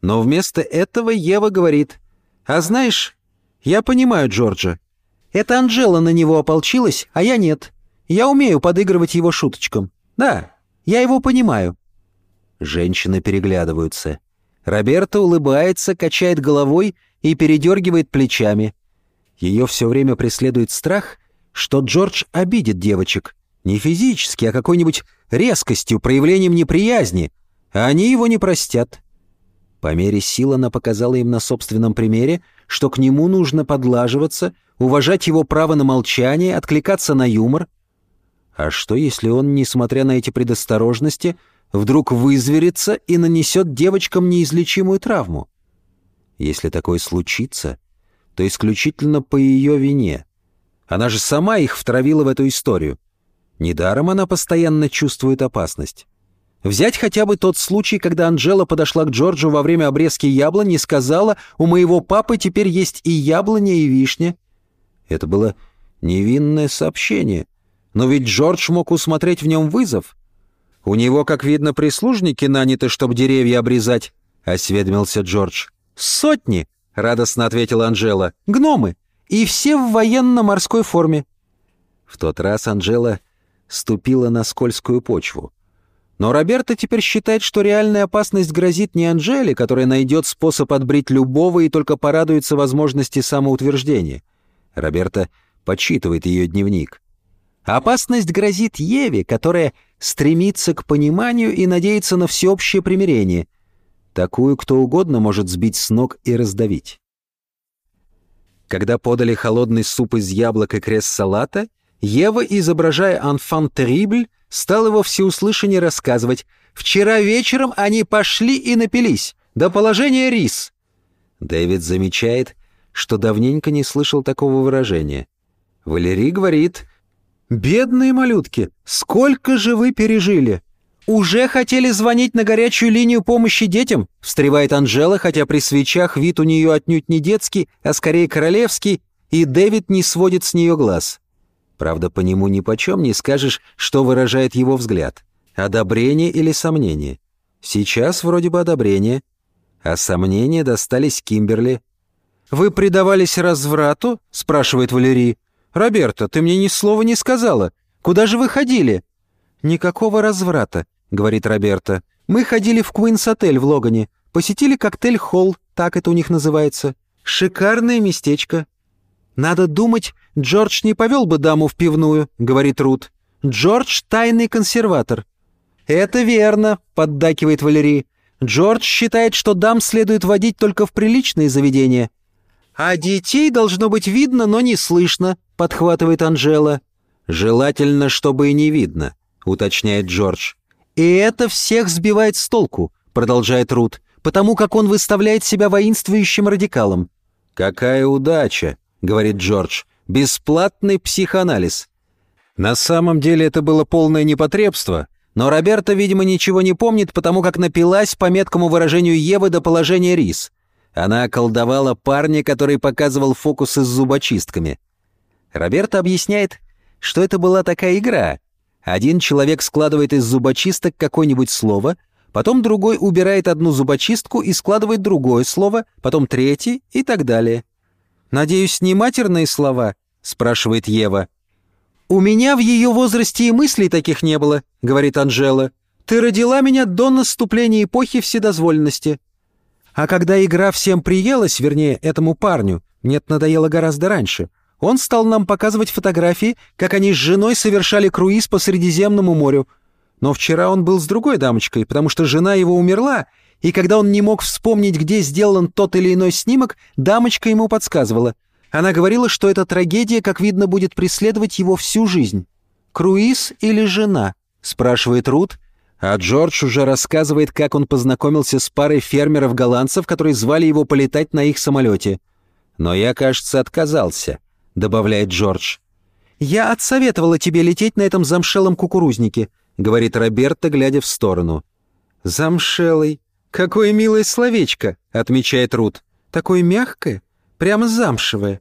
Но вместо этого Ева говорит, «А знаешь, я понимаю Джорджа. Это Анжела на него ополчилась, а я нет. Я умею подыгрывать его шуточкам. Да, я его понимаю». Женщины переглядываются. Роберта улыбается, качает головой и передергивает плечами. Ее все время преследует страх, что Джордж обидит девочек. Не физически, а какой-нибудь резкостью, проявлением неприязни. А они его не простят. По мере сил она показала им на собственном примере, что к нему нужно подлаживаться, уважать его право на молчание, откликаться на юмор — а что, если он, несмотря на эти предосторожности, вдруг вызверится и нанесет девочкам неизлечимую травму? Если такое случится, то исключительно по ее вине. Она же сама их втравила в эту историю. Недаром она постоянно чувствует опасность. Взять хотя бы тот случай, когда Анжела подошла к Джорджу во время обрезки яблони и сказала, «У моего папы теперь есть и яблоня, и вишня». Это было невинное сообщение, но ведь Джордж мог усмотреть в нем вызов. У него, как видно, прислужники наняты, чтобы деревья обрезать, — осведомился Джордж. «Сотни!» — радостно ответила Анжела. «Гномы! И все в военно-морской форме!» В тот раз Анжела ступила на скользкую почву. Но Роберто теперь считает, что реальная опасность грозит не Анжеле, которая найдет способ отбрить любого и только порадуется возможности самоутверждения. Роберто подсчитывает ее дневник. Опасность грозит Еве, которая стремится к пониманию и надеется на всеобщее примирение. Такую кто угодно может сбить с ног и раздавить. Когда подали холодный суп из яблок и крест-салата, Ева, изображая «анфан терибль», стала во всеуслышание рассказывать «Вчера вечером они пошли и напились, до положения рис». Дэвид замечает, что давненько не слышал такого выражения. Валерий говорит «Бедные малютки, сколько же вы пережили?» «Уже хотели звонить на горячую линию помощи детям?» — встревает Анжела, хотя при свечах вид у нее отнюдь не детский, а скорее королевский, и Дэвид не сводит с нее глаз. Правда, по нему ни почем не скажешь, что выражает его взгляд. Одобрение или сомнение. Сейчас вроде бы одобрение, а сомнения достались Кимберли. «Вы предавались разврату?» — спрашивает Валерий. «Роберто, ты мне ни слова не сказала. Куда же вы ходили?» «Никакого разврата», — говорит Роберто. «Мы ходили в Куинс-отель в Логане. Посетили коктейль-холл, так это у них называется. Шикарное местечко». «Надо думать, Джордж не повел бы даму в пивную», — говорит Рут. «Джордж — тайный консерватор». «Это верно», — поддакивает Валерий. «Джордж считает, что дам следует водить только в приличные заведения. А детей должно быть видно, но не слышно», — подхватывает Анжела. «Желательно, чтобы и не видно», — уточняет Джордж. «И это всех сбивает с толку», — продолжает Рут, «потому как он выставляет себя воинствующим радикалом». «Какая удача», — говорит Джордж, — «бесплатный психоанализ». На самом деле это было полное непотребство, но Роберта, видимо, ничего не помнит, потому как напилась по меткому выражению Евы до положения рис. Она околдовала парня, который показывал фокусы с зубочистками. Роберто объясняет, что это была такая игра. Один человек складывает из зубочисток какое-нибудь слово, потом другой убирает одну зубочистку и складывает другое слово, потом третье и так далее. «Надеюсь, не матерные слова?» — спрашивает Ева. «У меня в ее возрасте и мыслей таких не было», — говорит Анжела. «Ты родила меня до наступления эпохи вседозволенности». А когда игра всем приелась, вернее, этому парню, нет, надоело гораздо раньше, он стал нам показывать фотографии, как они с женой совершали круиз по Средиземному морю. Но вчера он был с другой дамочкой, потому что жена его умерла, и когда он не мог вспомнить, где сделан тот или иной снимок, дамочка ему подсказывала. Она говорила, что эта трагедия, как видно, будет преследовать его всю жизнь. «Круиз или жена?» — спрашивает Рут, а Джордж уже рассказывает, как он познакомился с парой фермеров-голландцев, которые звали его полетать на их самолете. «Но я, кажется, отказался», — добавляет Джордж. «Я отсоветовала тебе лететь на этом замшелом кукурузнике», — говорит Роберта, глядя в сторону. «Замшелый. Какое милое словечко», — отмечает Рут. «Такое мягкое, прямо замшевое».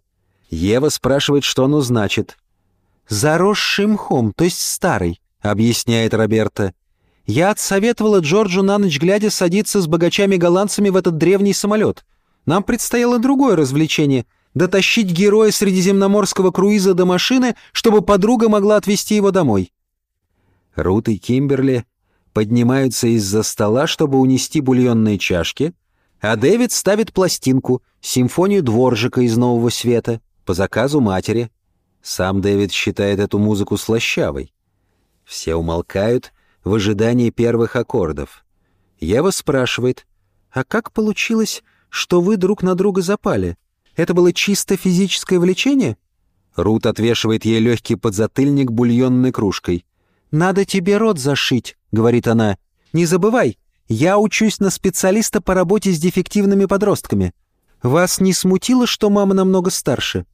Ева спрашивает, что оно значит. «Заросший мхом, то есть старый», — объясняет Роберта. «Я отсоветовала Джорджу на ночь глядя садиться с богачами-голландцами в этот древний самолет. Нам предстояло другое развлечение — дотащить героя средиземноморского круиза до машины, чтобы подруга могла отвезти его домой». Рут и Кимберли поднимаются из-за стола, чтобы унести бульонные чашки, а Дэвид ставит пластинку, симфонию Дворжика из «Нового света», по заказу матери. Сам Дэвид считает эту музыку слащавой. Все умолкают в ожидании первых аккордов. Ева спрашивает, «А как получилось, что вы друг на друга запали? Это было чисто физическое влечение?» Рут отвешивает ей легкий подзатыльник бульонной кружкой. «Надо тебе рот зашить», — говорит она. «Не забывай, я учусь на специалиста по работе с дефективными подростками. Вас не смутило, что мама намного старше?»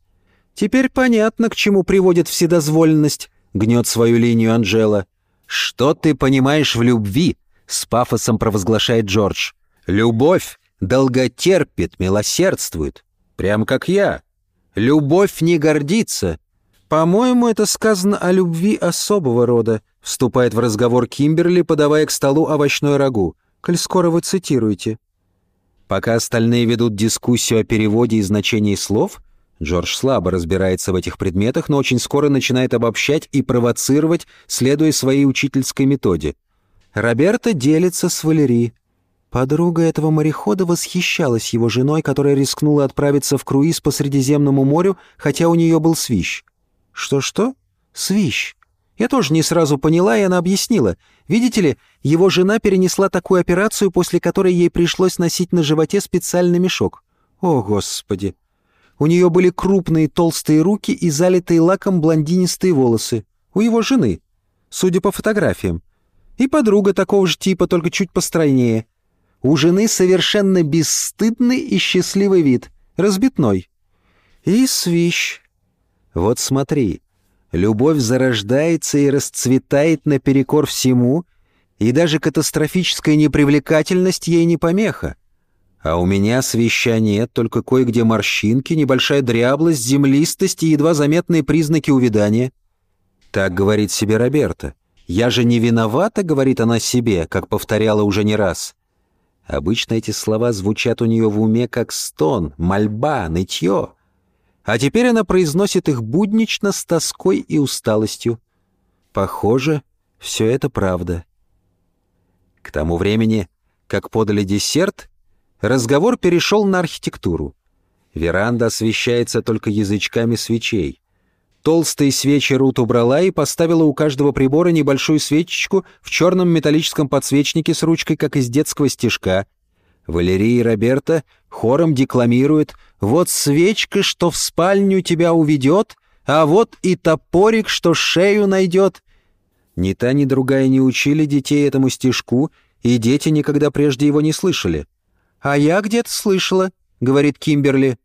«Теперь понятно, к чему приводит вседозволенность», — гнет свою линию Анжела. «Что ты понимаешь в любви?» — с пафосом провозглашает Джордж. «Любовь долготерпит, милосердствует. Прям как я. Любовь не гордится, «По-моему, это сказано о любви особого рода», — вступает в разговор Кимберли, подавая к столу овощной рагу. «Коль скоро вы цитируете». Пока остальные ведут дискуссию о переводе и значении слов, Джордж слабо разбирается в этих предметах, но очень скоро начинает обобщать и провоцировать, следуя своей учительской методе. Роберта делится с Валери. Подруга этого морехода восхищалась его женой, которая рискнула отправиться в круиз по Средиземному морю, хотя у нее был свищ. «Что-что?» «Свищ. Я тоже не сразу поняла, и она объяснила. Видите ли, его жена перенесла такую операцию, после которой ей пришлось носить на животе специальный мешок. О, Господи! У нее были крупные толстые руки и залитые лаком блондинистые волосы. У его жены, судя по фотографиям. И подруга такого же типа, только чуть постройнее. У жены совершенно бесстыдный и счастливый вид, разбитной. И свищ. Вот смотри, любовь зарождается и расцветает наперекор всему, и даже катастрофическая непривлекательность ей не помеха. А у меня свища нет, только кое-где морщинки, небольшая дряблость, землистость и едва заметные признаки увядания. Так говорит себе Роберта. «Я же не виновата», — говорит она себе, как повторяла уже не раз. Обычно эти слова звучат у нее в уме как стон, мольба, нытье. А теперь она произносит их буднично с тоской и усталостью. Похоже, все это правда. К тому времени, как подали десерт, разговор перешел на архитектуру. Веранда освещается только язычками свечей. Толстые свечи Рут убрала и поставила у каждого прибора небольшую свечечку в черном металлическом подсвечнике с ручкой, как из детского стежка. Валерия и Роберта хором декламируют вот свечка, что в спальню тебя уведет, а вот и топорик, что шею найдет. Ни та, ни другая не учили детей этому стишку, и дети никогда прежде его не слышали. «А я где-то слышала», — говорит Кимберли.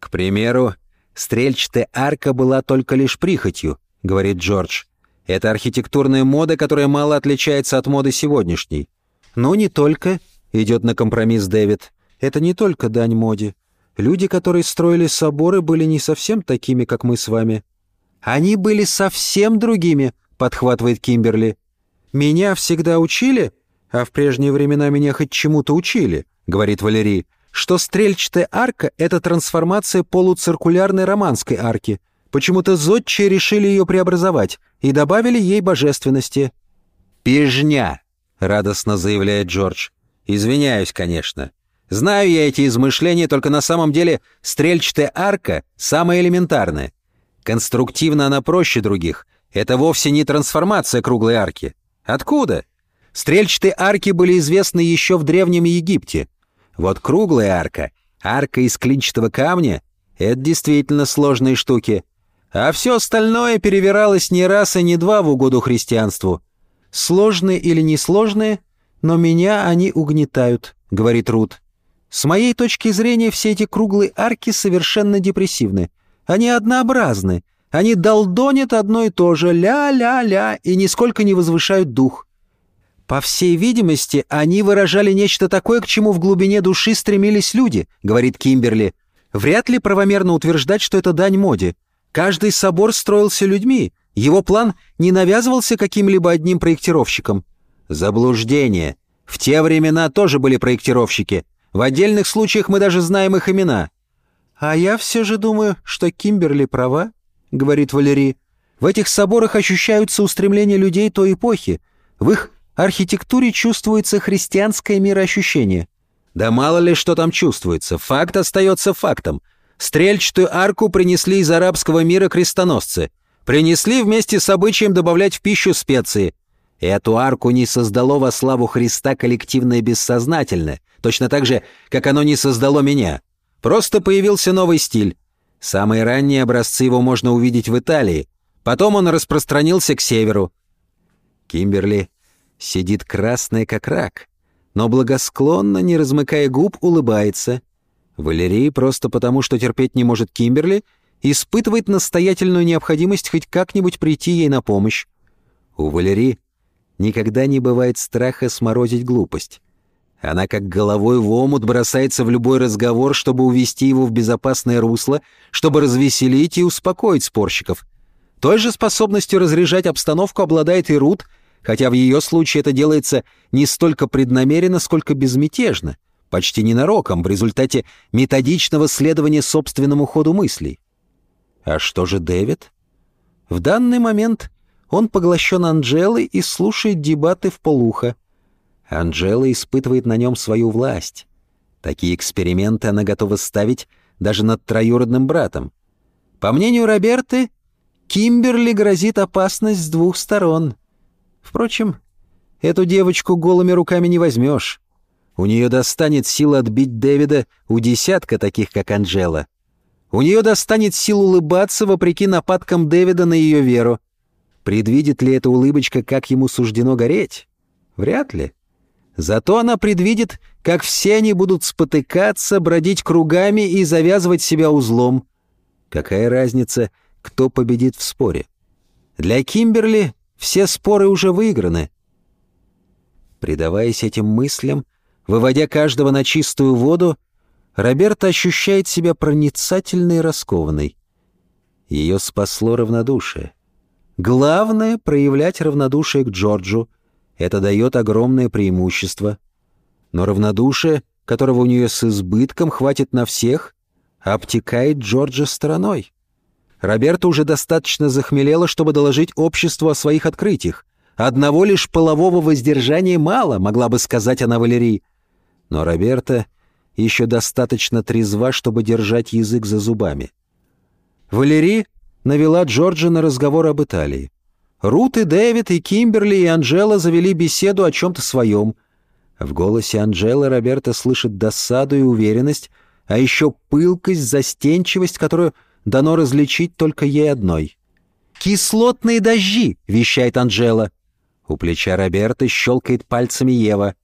«К примеру, стрельчатая арка была только лишь прихотью», — говорит Джордж. «Это архитектурная мода, которая мало отличается от моды сегодняшней». «Ну, не только», — идет на компромисс Дэвид. «Это не только дань моде. Люди, которые строили соборы, были не совсем такими, как мы с вами». «Они были совсем другими», — подхватывает Кимберли. «Меня всегда учили, а в прежние времена меня хоть чему-то учили», — говорит Валерий, «что стрельчатая арка — это трансформация полуциркулярной романской арки. Почему-то зодчие решили ее преобразовать и добавили ей божественности». «Пижня», — радостно заявляет Джордж. «Извиняюсь, конечно. Знаю я эти измышления, только на самом деле стрельчатая арка самая элементарная. Конструктивно она проще других. Это вовсе не трансформация круглой арки. Откуда? Стрельчатые арки были известны еще в Древнем Египте. Вот круглая арка, арка из клинчатого камня — это действительно сложные штуки. А все остальное перевиралось не раз и не два в угоду христианству. Сложные или несложные, но меня они угнетают, — говорит Рут. С моей точки зрения, все эти круглые арки совершенно депрессивны. Они однообразны. Они долдонят одно и то же, ля-ля-ля, и нисколько не возвышают дух. По всей видимости, они выражали нечто такое, к чему в глубине души стремились люди, говорит Кимберли. Вряд ли правомерно утверждать, что это дань моде. Каждый собор строился людьми. Его план не навязывался каким-либо одним проектировщиком. Заблуждение. В те времена тоже были проектировщики. В отдельных случаях мы даже знаем их имена». «А я все же думаю, что Кимберли права», — говорит Валерий. «В этих соборах ощущаются устремления людей той эпохи. В их архитектуре чувствуется христианское мироощущение». «Да мало ли что там чувствуется. Факт остается фактом. Стрельчатую арку принесли из арабского мира крестоносцы. Принесли вместе с обычаем добавлять в пищу специи. Эту арку не создало во славу Христа коллективное бессознательное, точно так же, как оно не создало меня. Просто появился новый стиль. Самые ранние образцы его можно увидеть в Италии. Потом он распространился к северу. Кимберли сидит красная, как рак, но благосклонно, не размыкая губ, улыбается. Валерий просто потому, что терпеть не может Кимберли, испытывает настоятельную необходимость хоть как-нибудь прийти ей на помощь. У Валерии никогда не бывает страха сморозить глупость. Она как головой в омут бросается в любой разговор, чтобы увести его в безопасное русло, чтобы развеселить и успокоить спорщиков. Той же способностью разряжать обстановку обладает и Рут, хотя в ее случае это делается не столько преднамеренно, сколько безмятежно, почти ненароком, в результате методичного следования собственному ходу мыслей. А что же Дэвид? В данный момент он поглощен Анджелой и слушает дебаты в полухо. Анжела испытывает на нем свою власть. Такие эксперименты она готова ставить даже над троюродным братом. По мнению Роберты, Кимберли грозит опасность с двух сторон. Впрочем, эту девочку голыми руками не возьмешь. У нее достанет сил отбить Дэвида у десятка таких, как Анжела. У нее достанет сил улыбаться вопреки нападкам Дэвида на ее веру. Предвидит ли эта улыбочка, как ему суждено гореть? Вряд ли. Зато она предвидит, как все они будут спотыкаться, бродить кругами и завязывать себя узлом. Какая разница, кто победит в споре? Для Кимберли все споры уже выиграны. Предаваясь этим мыслям, выводя каждого на чистую воду, Роберта ощущает себя проницательной и раскованной. Ее спасло равнодушие. Главное — проявлять равнодушие к Джорджу — это дает огромное преимущество. Но равнодушие, которого у нее с избытком хватит на всех, обтекает Джорджа стороной. Роберта уже достаточно захмелела, чтобы доложить обществу о своих открытиях. Одного лишь полового воздержания мало, могла бы сказать она Валерии. Но Роберта еще достаточно трезва, чтобы держать язык за зубами. Валерий навела Джорджа на разговор об Италии. Рут и Дэвид, и Кимберли, и Анжела завели беседу о чем-то своем. В голосе Анжелы Роберта слышит досаду и уверенность, а еще пылкость, застенчивость, которую дано различить только ей одной. «Кислотные дожди!» — вещает Анжела. У плеча Роберта щелкает пальцами Ева.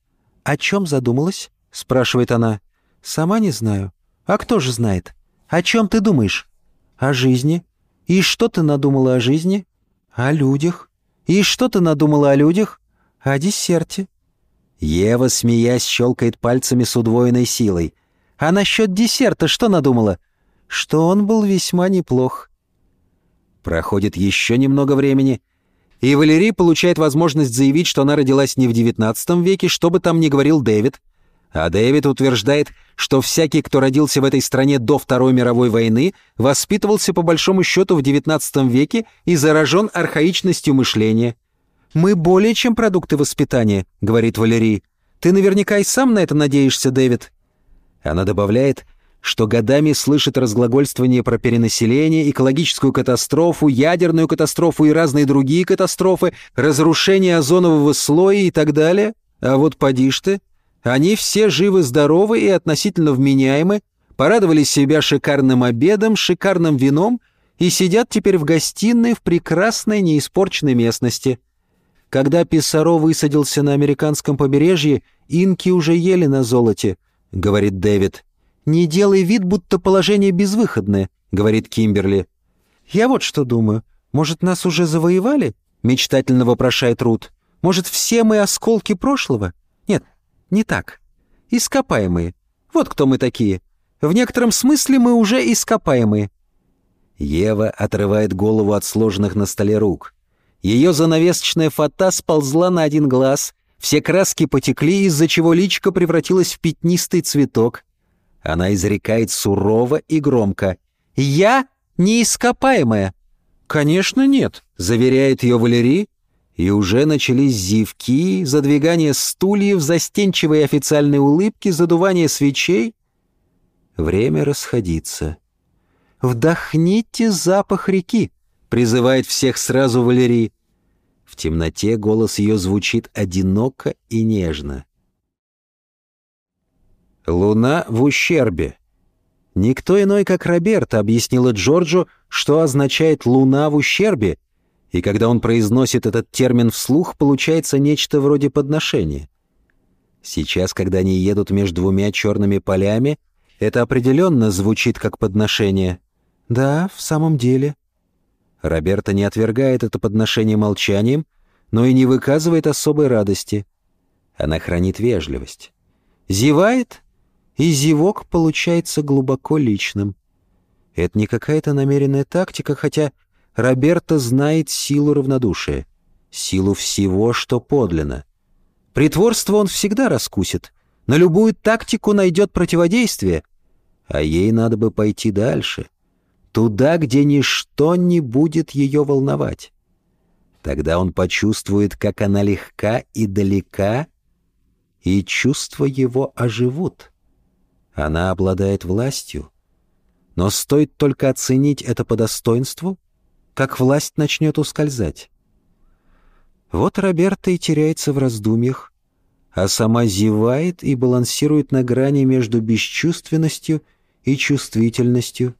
«О чем задумалась?» — спрашивает она. «Сама не знаю. А кто же знает? О чем ты думаешь?» «О жизни. И что ты надумала о жизни?» «О людях. И что ты надумала о людях? О десерте». Ева, смеясь, щелкает пальцами с удвоенной силой. «А насчет десерта что надумала?» «Что он был весьма неплох». Проходит еще немного времени, и Валерий получает возможность заявить, что она родилась не в XIX веке, что бы там ни говорил Дэвид, а Дэвид утверждает, что всякий, кто родился в этой стране до Второй мировой войны, воспитывался по большому счету в XIX веке и заражен архаичностью мышления. «Мы более чем продукты воспитания», — говорит Валерий. «Ты наверняка и сам на это надеешься, Дэвид». Она добавляет, что годами слышит разглагольствование про перенаселение, экологическую катастрофу, ядерную катастрофу и разные другие катастрофы, разрушение озонового слоя и так далее. А вот поди ж ты, они все живы-здоровы и относительно вменяемы, порадовали себя шикарным обедом, шикарным вином и сидят теперь в гостиной в прекрасной неиспорченной местности. Когда Писаро высадился на американском побережье, инки уже ели на золоте, — говорит Дэвид. «Не делай вид, будто положение безвыходное», — говорит Кимберли. «Я вот что думаю. Может, нас уже завоевали?» — мечтательно вопрошает Рут. «Может, все мы осколки прошлого? Нет, не так. Ископаемые. Вот кто мы такие. В некотором смысле мы уже ископаемые». Ева отрывает голову от сложенных на столе рук. Ее занавесочная фата сползла на один глаз, все краски потекли, из-за чего личка превратилась в пятнистый цветок. Она изрекает сурово и громко. «Я неископаемая». «Конечно нет», — заверяет ее Валерий. И уже начались зевки, задвигание стульев, застенчивые официальные улыбки, задувание свечей. Время расходиться. «Вдохните запах реки», — призывает всех сразу Валерий. В темноте голос ее звучит одиноко и нежно. Луна в ущербе. Никто иной, как Роберта, объяснила Джорджу, что означает «луна в ущербе», и когда он произносит этот термин вслух, получается нечто вроде подношения. Сейчас, когда они едут между двумя черными полями, это определенно звучит как подношение. Да, в самом деле. Роберта не отвергает это подношение молчанием, но и не выказывает особой радости. Она хранит вежливость. Зевает и зевок получается глубоко личным. Это не какая-то намеренная тактика, хотя Роберто знает силу равнодушия, силу всего, что подлинно. Притворство он всегда раскусит, на любую тактику найдет противодействие, а ей надо бы пойти дальше, туда, где ничто не будет ее волновать. Тогда он почувствует, как она легка и далека, и чувства его оживут. Она обладает властью. Но стоит только оценить это по достоинству, как власть начнет ускользать. Вот Роберта и теряется в раздумьях, а сама зевает и балансирует на грани между бесчувственностью и чувствительностью.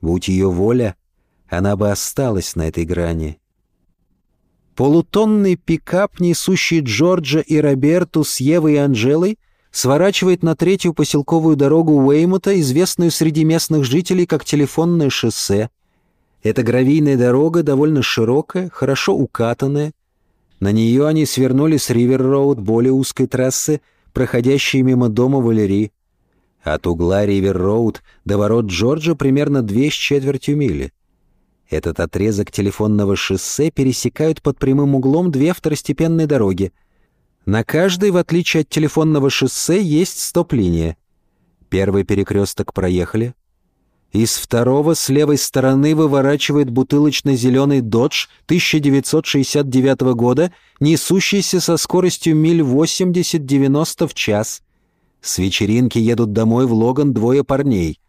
Будь ее воля, она бы осталась на этой грани. Полутонный пикап, несущий Джорджа и Роберту с Евой и Анжелой, сворачивает на третью поселковую дорогу Уэймута, известную среди местных жителей как телефонное шоссе. Эта гравийная дорога довольно широкая, хорошо укатанная. На нее они свернули с Ривер-Роуд, более узкой трассы, проходящей мимо дома Валерии. От угла Ривер-Роуд до ворот Джорджа примерно две с четвертью мили. Этот отрезок телефонного шоссе пересекают под прямым углом две второстепенные дороги — на каждой, в отличие от телефонного шоссе, есть стоп-линия. Первый перекресток проехали. Из второго с левой стороны выворачивает бутылочно-зеленый «Додж» 1969 года, несущийся со скоростью миль 80-90 в час. С вечеринки едут домой в Логан двое парней.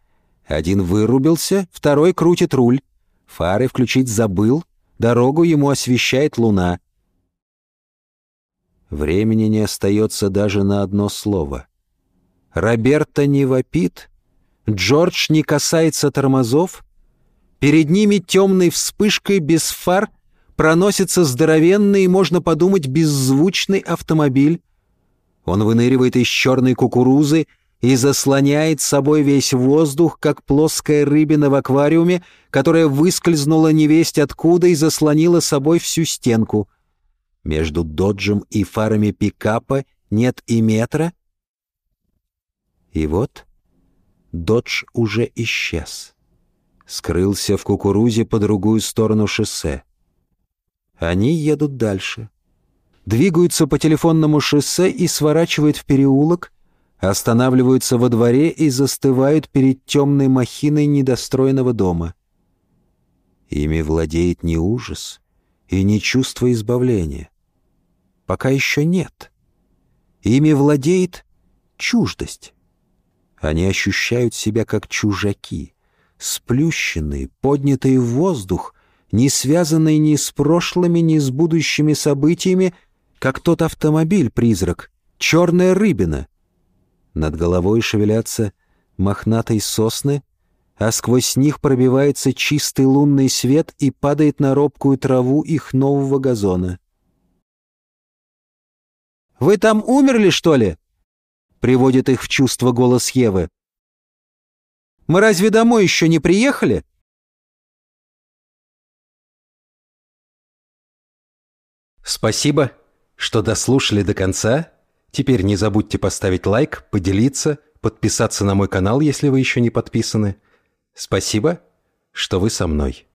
Один вырубился, второй крутит руль. Фары включить забыл, дорогу ему освещает луна. Времени не остается даже на одно слово. Роберта не вопит, Джордж не касается тормозов, перед ними темной вспышкой без фар проносится здоровенный можно подумать, беззвучный автомобиль. Он выныривает из черной кукурузы и заслоняет собой весь воздух, как плоская рыбина в аквариуме, которая выскользнула невесть откуда и заслонила собой всю стенку — между доджем и фарами пикапа нет и метра. И вот додж уже исчез. Скрылся в кукурузе по другую сторону шоссе. Они едут дальше. Двигаются по телефонному шоссе и сворачивают в переулок, останавливаются во дворе и застывают перед темной махиной недостроенного дома. Ими владеет не ужас и не чувство избавления пока еще нет. Ими владеет чуждость. Они ощущают себя как чужаки, сплющенные, поднятые в воздух, не связанные ни с прошлыми, ни с будущими событиями, как тот автомобиль-призрак, черная рыбина. Над головой шевелятся мохнатые сосны, а сквозь них пробивается чистый лунный свет и падает на робкую траву их нового газона. «Вы там умерли, что ли?» — приводит их в чувство голос Евы. «Мы разве домой еще не приехали?» Спасибо, что дослушали до конца. Теперь не забудьте поставить лайк, поделиться, подписаться на мой канал, если вы еще не подписаны. Спасибо, что вы со мной.